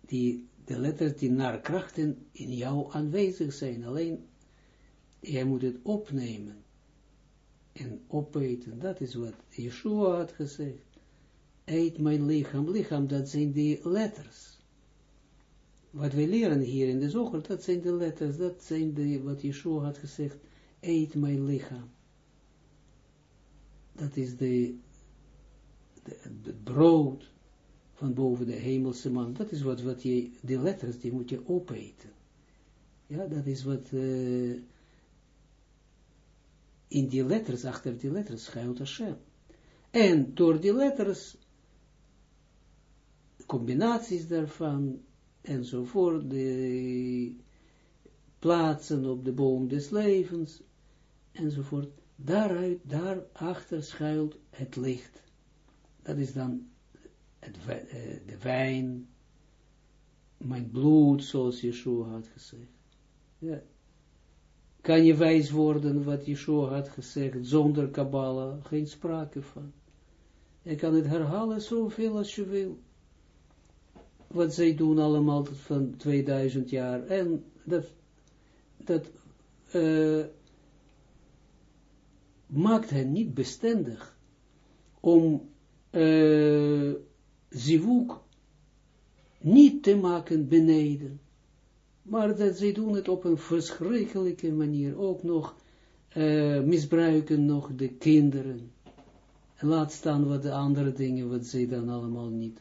die, de letters die naar krachten in jou aanwezig zijn, alleen, jij moet het opnemen, en opeten. Dat is wat Yeshua had gezegd. Eet mijn lichaam. Lichaam, dat zijn die letters. Wat we leren hier in de zoger, dat zijn de letters. Dat zijn de, wat Yeshua had gezegd. Eet mijn lichaam. Dat is de, het brood van boven de hemelse man. Dat is wat, wat je, die letters, die moet je opeten. Ja, dat is wat... Uh, in die letters, achter die letters schuilt Hashem. En door die letters, combinaties daarvan, enzovoort, de plaatsen op de boom des levens, enzovoort, daaruit, daarachter schuilt het licht. Dat is dan het, eh, de wijn, mijn bloed, zoals Yeshua had gezegd. Kan je wijs worden wat Yeshua had gezegd, zonder Kabbalah, geen sprake van. Je kan het herhalen zoveel als je wil. Wat zij doen allemaal van 2000 jaar. En dat, dat uh, maakt hen niet bestendig om uh, zivuk niet te maken beneden maar dat zij doen het op een verschrikkelijke manier, ook nog uh, misbruiken nog de kinderen. En laat staan wat de andere dingen, wat zij dan allemaal niet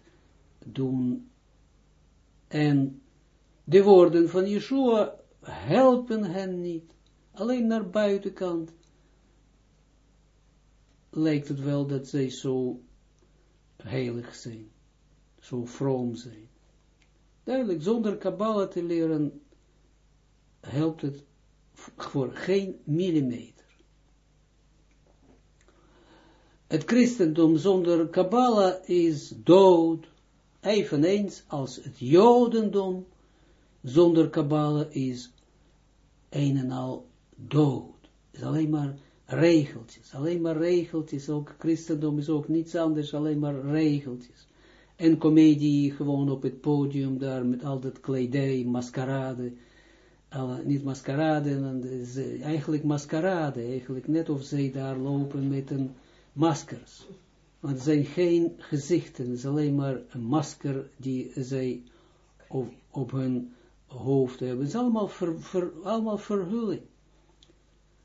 doen. En de woorden van Yeshua helpen hen niet. Alleen naar buitenkant lijkt het wel dat zij zo heilig zijn, zo vroom zijn. Duidelijk, zonder Kabbalah te leren, helpt het voor geen millimeter. Het christendom zonder Kabbalah is dood, eveneens als het jodendom zonder Kabbalah is een en al dood. Is alleen maar regeltjes, alleen maar regeltjes, ook christendom is ook niets anders, alleen maar regeltjes. En comedie gewoon op het podium daar met al dat kledij, maskerade, niet maskerade, eigenlijk maskerade, eigenlijk net of zij daar lopen met een maskers. Want het zijn geen gezichten, het is alleen maar een masker die zij op, op hun hoofd hebben. Het is allemaal, ver, allemaal verhulling.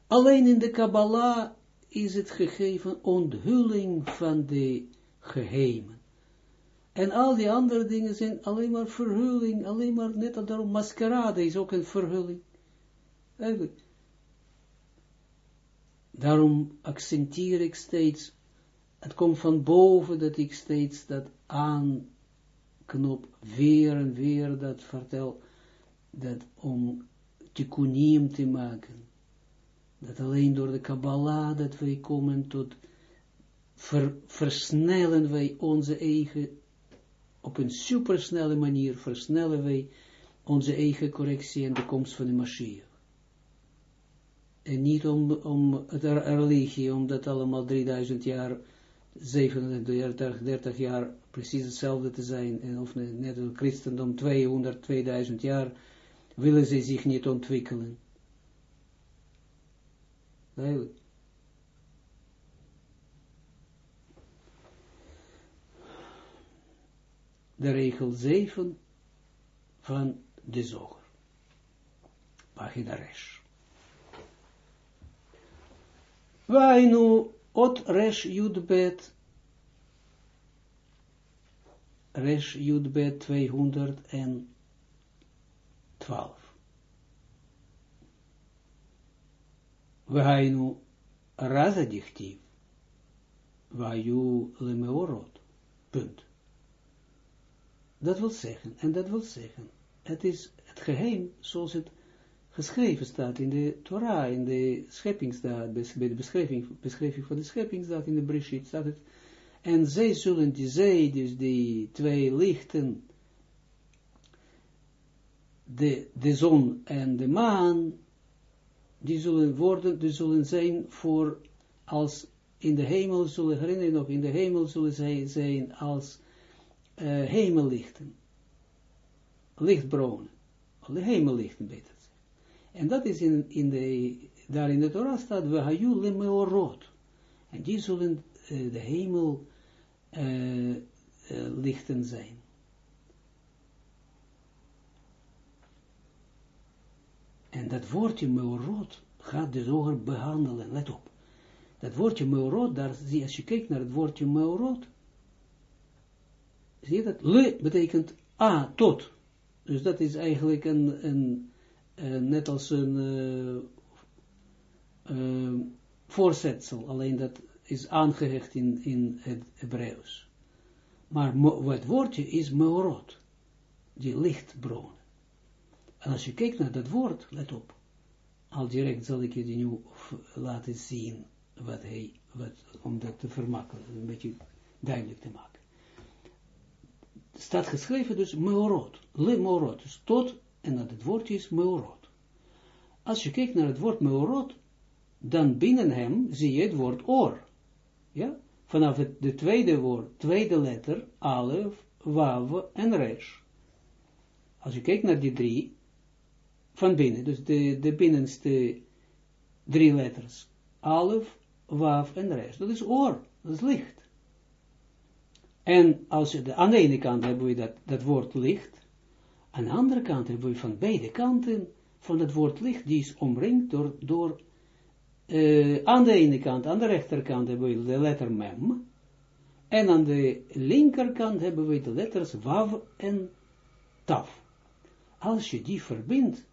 Alleen in de Kabbalah is het gegeven onthulling van de geheimen. En al die andere dingen zijn alleen maar verhulling, alleen maar net als daarom maskerade is ook een verhulling. Eigenlijk. Daarom accenteer ik steeds, het komt van boven dat ik steeds dat aanknop, weer en weer dat vertel, dat om tikkunim te maken. Dat alleen door de Kabbalah dat wij komen tot, versnellen wij onze eigen op een supersnelle manier versnellen wij onze eigen correctie en de komst van de Mashiach. En niet om, om het religie, om dat allemaal 3000 jaar, 37, 30 jaar precies hetzelfde te zijn, en of net een christendom 200, 2000 jaar, willen ze zich niet ontwikkelen. De regel 7 van de zoger. Pagina resh. nu ot resh judbet resh judbet 212. Nu raza dichtief. Vayu lemeorot. Punt. Dat wil zeggen, en dat wil zeggen, het is het geheim zoals het geschreven staat in de Torah, in de scheppingsdaad, bij de beschrijving, beschrijving van de scheppingsdaad in de Brishit staat het, en zij zullen die zee, dus die twee lichten, de, de zon en de maan, die zullen worden, die zullen zijn voor, als in de hemel zullen, herinneren nog, in de hemel zullen zij zijn als uh, hemellichten, lichtbronnen, de hemellichten beter En dat is in, in de, daar in de Torah staat, we hayu le. En die zullen uh, de hemel uh, lichten zijn. En dat woordje meorot gaat de zoger behandelen, let op. Dat woordje meorot, daar, als je kijkt naar het woordje meorot, Zie je dat? Le betekent a, tot. Dus dat is eigenlijk een, een, een net als een uh, uh, voorzetsel, alleen dat is aangehecht in, in het Hebreeuws. Maar het woordje is meorot, die lichtbron. En als je kijkt naar dat woord, let op, al direct zal ik je nu laten zien, wat hij, wat, om dat te vermakkelijken, een beetje duidelijk te maken staat geschreven dus meorot, le meorot, dus tot, en dat het woordje is meorot. Als je kijkt naar het woord meorot, dan binnen hem zie je het woord oor. Ja? Vanaf het de tweede woord, tweede letter, alef, wav en resh. Als je kijkt naar die drie, van binnen, dus de, de binnenste drie letters, alef, wav en resh. Dat is oor, dat is licht. En als je de, aan de ene kant hebben we dat, dat woord licht, aan de andere kant hebben we van beide kanten van het woord licht, die is omringd door, door uh, aan de ene kant, aan de rechterkant hebben we de letter mem, en aan de linkerkant hebben we de letters wav en taf. Als je die verbindt,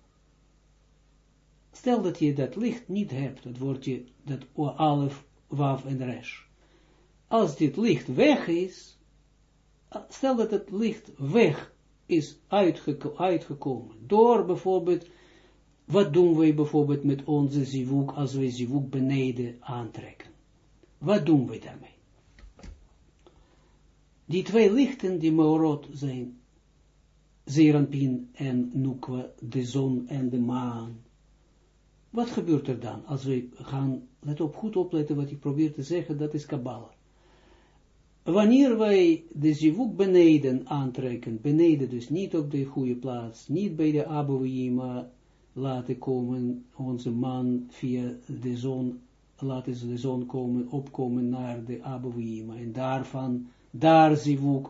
stel dat je dat licht niet hebt, dat woordje, dat alef, wav en resh. Als dit licht weg is, stel dat het licht weg is uitgekomen, door bijvoorbeeld, wat doen wij bijvoorbeeld met onze zivuk, als wij zivuk beneden aantrekken? Wat doen we daarmee? Die twee lichten die Maorot zijn, Zeranpin en Nukwa, de zon en de maan, Wat gebeurt er dan als we gaan, let op, goed opletten wat ik probeer te zeggen, dat is Kabbalah. Wanneer wij de zivuk beneden aantrekken, beneden dus niet op de goede plaats, niet bij de Abouima laten komen, onze man via de zon, laten ze de zon komen, opkomen naar de Abouima, en daarvan, daar zivuk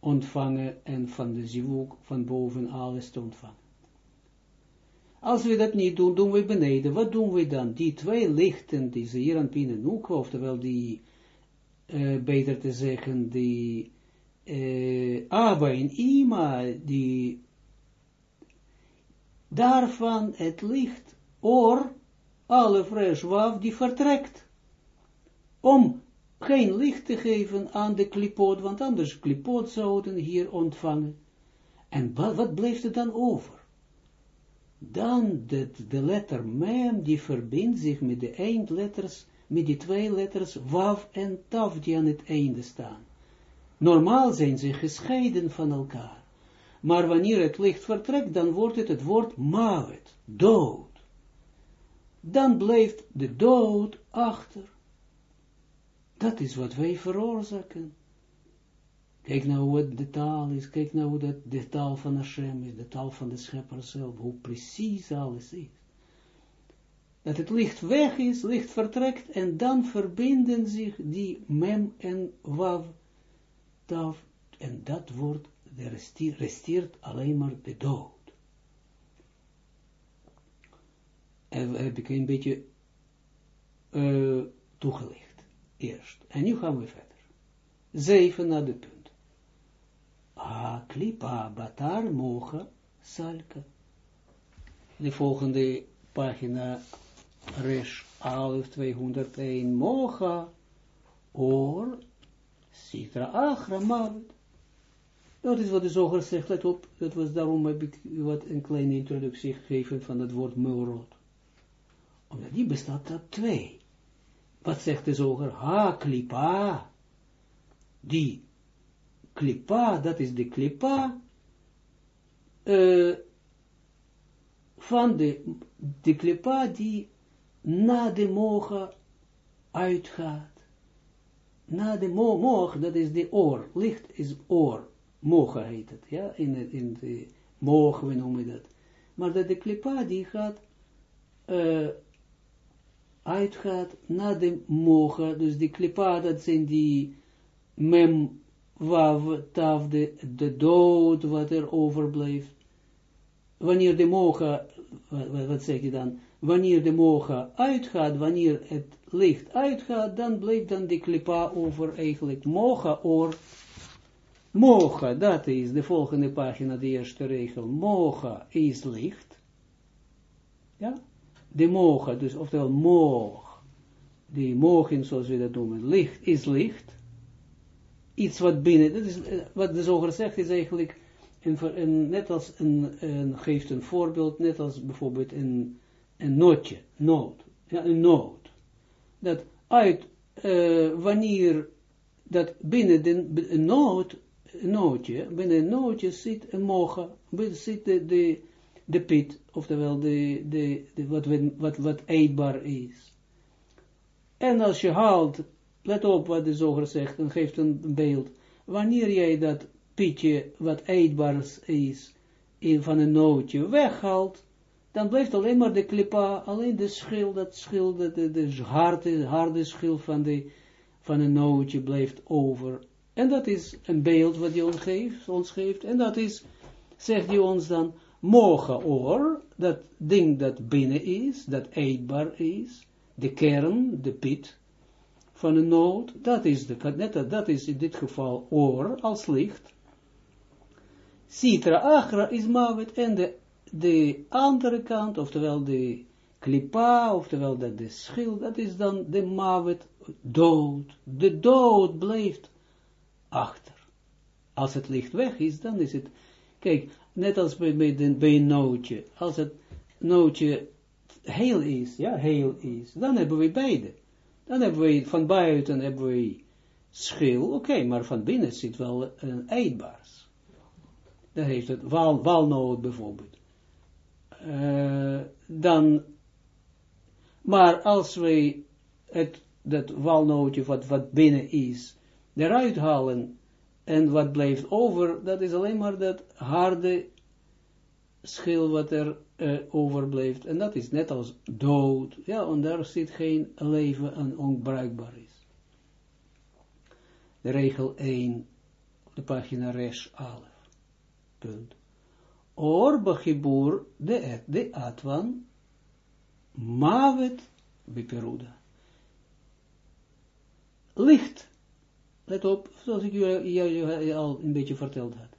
ontvangen, en van de zivuk van boven alles te ontvangen. Als we dat niet doen, doen we beneden. Wat doen we dan? Die twee lichten, die ze hier aan Pinen oftewel die, uh, beter te zeggen, die uh, Abba en Ima, die daarvan het licht, or, alle fresh waf, die vertrekt. Om geen licht te geven aan de klipoot, want anders klipoot zouden hier ontvangen. En wat, wat bleef er dan over? Dan de, de letter mem, die verbindt zich met de eindletters, met die twee letters waf en taf, die aan het einde staan. Normaal zijn ze gescheiden van elkaar. Maar wanneer het licht vertrekt, dan wordt het het woord mavet, dood. Dan blijft de dood achter. Dat is wat wij veroorzaken. Kijk nou hoe de taal is, kijk nou hoe dat de taal van Hashem is, de taal van de schepper zelf, hoe precies alles is. Dat het licht weg is, licht vertrekt, en dan verbinden zich die mem en wav, taf, en dat wordt, de resteert alleen maar de dood. En heb ik een beetje uh, toegelicht, eerst. En nu gaan we verder. Zeven naar de punt. A klipa batar mocha salka. De volgende pagina, resh alef 201, mocha, or, sitra achra. Dat is wat de zoger zegt, let op, dat was daarom heb ik wat een kleine introductie gegeven van het woord meurot. Omdat die bestaat uit twee. Wat zegt de zoger? Ha, klipa, die klipa, dat is de klipa uh, van de, de die na de mogen uitgaat. Na de mo dat is de oor, licht is oor, mogen heet het, ja, in, in de moog, we noemen dat. Maar dat de klipa die gaat, uh, uitgaat na de mogen, dus de klipa, dat zijn die mem wav taf de, de dood wat er overblijft. Wanneer de mocha, wat, zeg je dan, wanneer de mocha uitgaat, wanneer het licht uitgaat, dan blijft dan de klipa over eigenlijk mocha or mocha, dat is de volgende pagina, de eerste regel, mocha is licht, ja, de mocha, dus oftewel moog, die mogen zoals we dat noemen, licht is licht, iets wat binnen, dat is, eh, wat de zoger zegt is eigenlijk, een, net als een, geeft een voorbeeld, net als bijvoorbeeld een, een nootje, noot, ja, een noot. Dat uit, uh, wanneer dat binnen de, een noot, nootje, binnen nootje zit een mogen, zit de, de, de pit, oftewel de, de, de, wat, wat, wat eetbaar is. En als je haalt let op wat de zoger zegt en geeft een beeld. Wanneer jij dat pitje wat eetbaar is, van een nootje weghaalt, dan blijft alleen maar de klipa, alleen de schil, dat schil, de, de, de harde, harde schil van, de, van een nootje blijft over. En dat is een beeld wat hij ons geeft, ons geeft. En dat is, zegt hij ons dan, mogen oor, dat ding dat binnen is, dat eetbaar is, de kern, de pit, van een nood, dat is, de, net, dat is in dit geval oor als licht. Sitra achra is mavet en de, de andere kant, oftewel de klipa, oftewel dat de schil, dat is dan de mavet dood. De dood blijft achter. Als het licht weg is, dan is het, kijk, net als bij, bij, bij een nootje, als het nootje heel is, ja, heel is, dan hebben we beide. Dan hebben we van buiten hebben we schil, oké, maar van binnen zit wel een eetbaars. Dan heeft het wal, walnoot bijvoorbeeld. Uh, dan Maar als wij het, dat walnootje wat, wat binnen is, eruit halen, en wat blijft over, dat is alleen maar dat harde schil wat er uh, overblijft. En dat is net als dood. Ja, en daar zit geen leven en onbruikbaar is. De regel 1, de pagina resh 11. Punt. Or bachibur de, de atwan mavet beperuda. Licht. Let op, zoals ik jullie al een beetje verteld had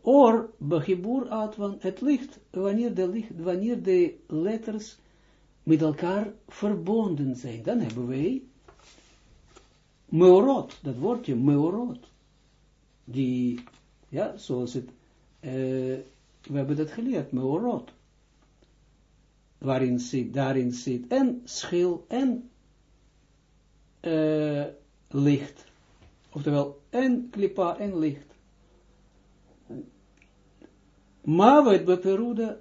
or begibur atwan, het licht, wanneer de, licht, letters met elkaar verbonden zijn. Dan hebben wij meorot, dat woordje meorot. Die, ja, zoals het, uh, we hebben dat geleerd, meorot. Waarin zit, daarin zit en schil en uh, licht. Oftewel, en klipa en licht. Mavet beperuda.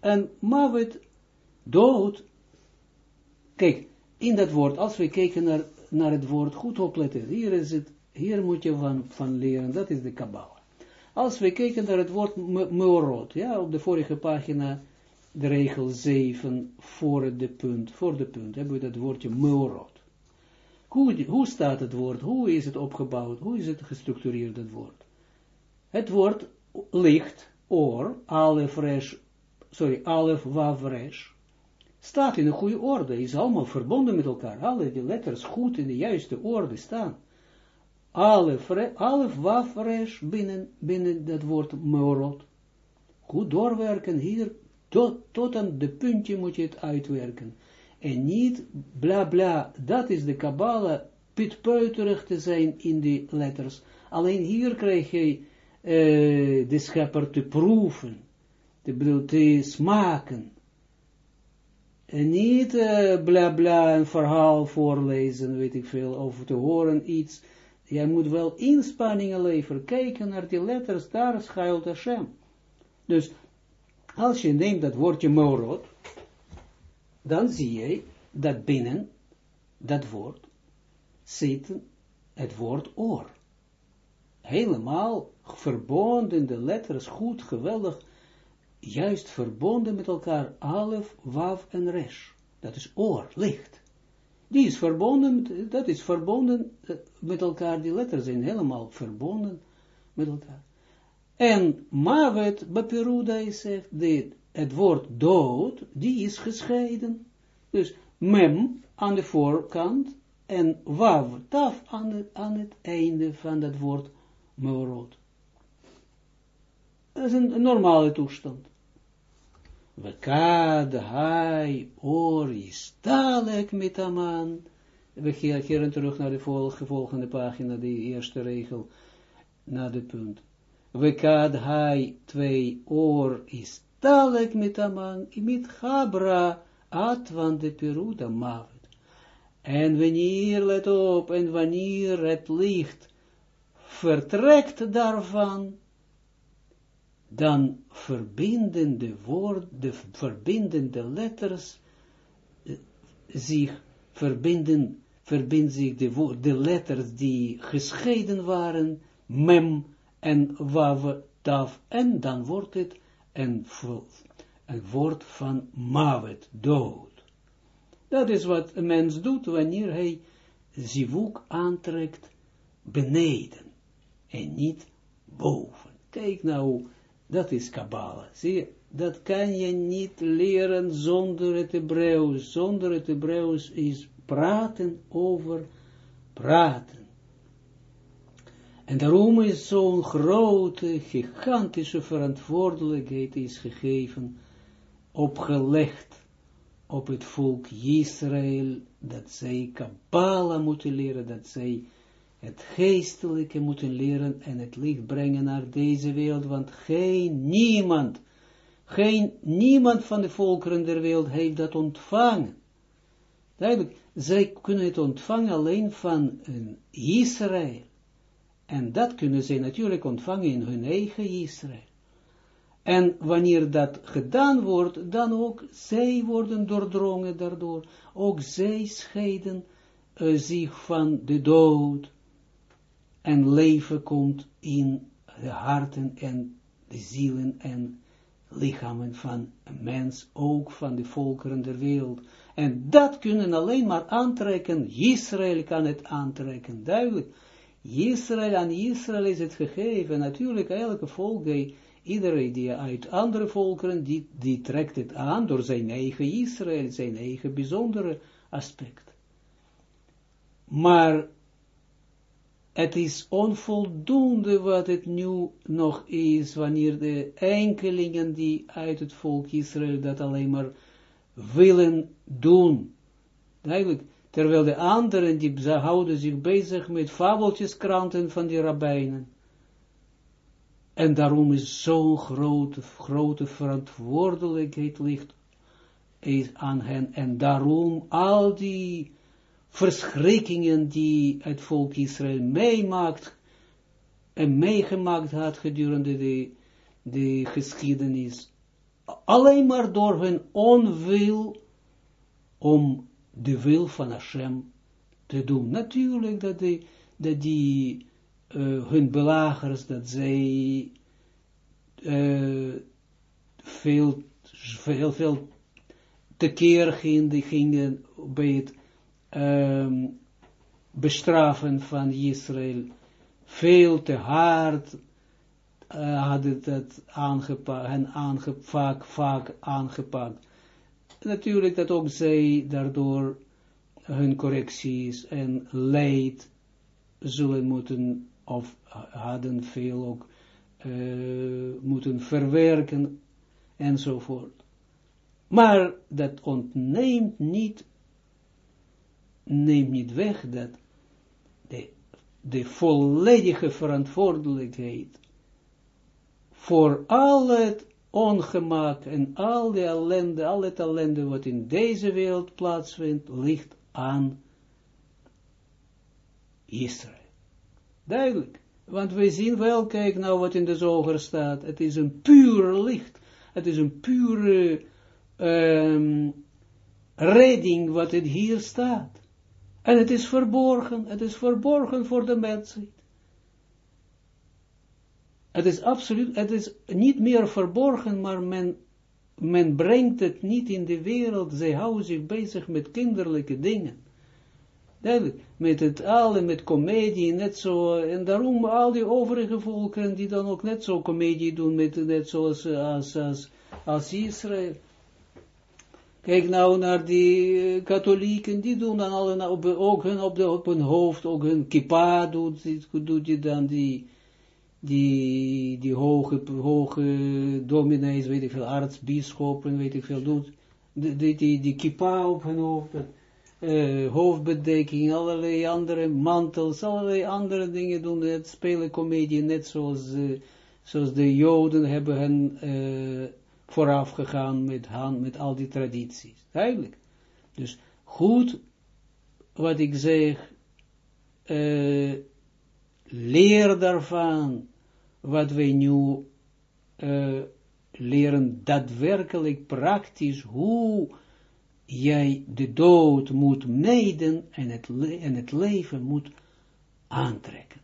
En mavet, dood. Kijk, in dat woord, als we kijken naar, naar het woord, goed opletten. Hier is het, hier moet je van, van leren, dat is de Kabbalah. Als we kijken naar het woord meorot, ja, op de vorige pagina, de regel 7, voor de punt, voor de punt, hebben we dat woordje meorot. Hoe, hoe staat het woord, hoe is het opgebouwd, hoe is het gestructureerd, het woord? Het woord licht, or, alef resh, sorry, alef wav resh, staat in een goede orde, is allemaal verbonden met elkaar, alle die letters goed in de juiste orde staan. Alef, alef wav resh, binnen, binnen dat woord meorot. Goed doorwerken hier, tot, tot aan de puntje moet je het uitwerken. En niet bla bla, dat is de Kabbalah, pitpeuterig te zijn in die letters. Alleen hier krijg je uh, de schepper te proeven, te, te smaken. En niet uh, bla bla een verhaal voorlezen, weet ik veel, of te horen iets. Jij moet wel inspanningen leveren, kijken naar die letters, daar schuilt Hashem. Dus, als je neemt dat woordje morot, dan zie je dat binnen dat woord zit het woord oor helemaal verbonden, de letters goed, geweldig, juist verbonden met elkaar, alef, wav en resh. Dat is oor, licht. Die is verbonden, dat is verbonden eh, met elkaar, die letters zijn helemaal verbonden met elkaar. En mavet, beperuda is dit, het woord dood, die is gescheiden. Dus mem aan de voorkant en wav, taf aan het, aan het einde van dat woord meorot. Dat is een, normale toestand. We kad, hai, oris, talek mitaman. We keren terug naar de volgende pagina, die eerste regel, naar de punt. We kad, hai, twee, or, is talek mitaman, mit chabra, atwan de peruda mavet. En wanneer, let op, en wanneer het licht vertrekt daarvan, dan verbinden de woorden, de verbindende letters eh, zich, verbinden, verbinden zich de, de letters die gescheiden waren, mem en wav, en dan wordt het een, een woord van mavet, dood. Dat is wat een mens doet wanneer hij zivuk aantrekt beneden en niet boven. Kijk nou, dat is Kabbalah. Zie je, dat kan je niet leren zonder het Hebreeuws. Zonder het Hebreeuws is praten over praten. En daarom is zo'n grote, gigantische verantwoordelijkheid is gegeven, opgelegd op het volk Israël, dat zij Kabbalah moeten leren, dat zij het geestelijke moeten leren en het licht brengen naar deze wereld, want geen, niemand, geen, niemand van de volkeren der wereld heeft dat ontvangen. Duidelijk, zij kunnen het ontvangen alleen van een Israël. En dat kunnen zij natuurlijk ontvangen in hun eigen Israël. En wanneer dat gedaan wordt, dan ook zij worden doordrongen daardoor. Ook zij scheiden uh, zich van de dood. En leven komt in de harten en de zielen en lichamen van een mens, ook van de volkeren der wereld. En dat kunnen alleen maar aantrekken, Israël kan het aantrekken, duidelijk. Israël, aan Israël is het gegeven, natuurlijk elke volk, iedereen die uit andere volkeren, die, die trekt het aan door zijn eigen Israël, zijn eigen bijzondere aspect. Maar het is onvoldoende wat het nu nog is, wanneer de enkelingen die uit het volk Israël dat alleen maar willen doen. Duidelijk, terwijl de anderen die houden zich bezig met fabeltjeskranten van die rabbijnen. En daarom is zo'n grote, grote verantwoordelijkheid ligt aan hen. En daarom al die verschrikkingen die het volk Israël meemaakt en meegemaakt had gedurende de, de geschiedenis, alleen maar door hun onwil om de wil van Hashem te doen. Natuurlijk dat die, die uh, hun belagers, dat zij uh, veel, veel, veel tekeer gingen bij het um, bestrafen van Israël veel te hard uh, hadden dat aangepakt, hen vaak, vaak aangepakt. Natuurlijk dat ook zij daardoor hun correcties en leid zullen moeten, of hadden veel ook uh, moeten verwerken, enzovoort. Maar dat ontneemt niet neemt niet weg dat de, de volledige verantwoordelijkheid voor al het ongemak en al de ellende, al het ellende wat in deze wereld plaatsvindt, ligt aan Israël. Duidelijk. Want wij zien wel, kijk nou wat in de zoger staat, het is een puur licht, het is een pure um, redding wat het hier staat. En het is verborgen, het is verborgen voor de mensheid. Het is absoluut, het is niet meer verborgen, maar men, men brengt het niet in de wereld, zij houden zich bezig met kinderlijke dingen. Met het alle, met comedie, net zo, en daarom al die overige volken die dan ook net zo comedie doen, met, net zoals als, als, als Israël. Kijk nou naar die eh, katholieken, die doen dan alle, op, ook hun, op, hun hoofd, ook hun kippa doet, doet je dan die, die, die hoge, hoge dominees, weet ik veel, artsbisschoppen, weet ik veel, doet, die, die, die, op hun hoofd, uh, allerlei andere mantels, allerlei andere dingen doen, het spelen comedie, net zoals, uh, zoals de joden hebben uh, vooraf gegaan met, met al die tradities. Duidelijk. Dus goed, wat ik zeg, uh, leer daarvan, wat wij nu uh, leren, daadwerkelijk praktisch, hoe jij de dood moet mijden en het, en het leven moet aantrekken.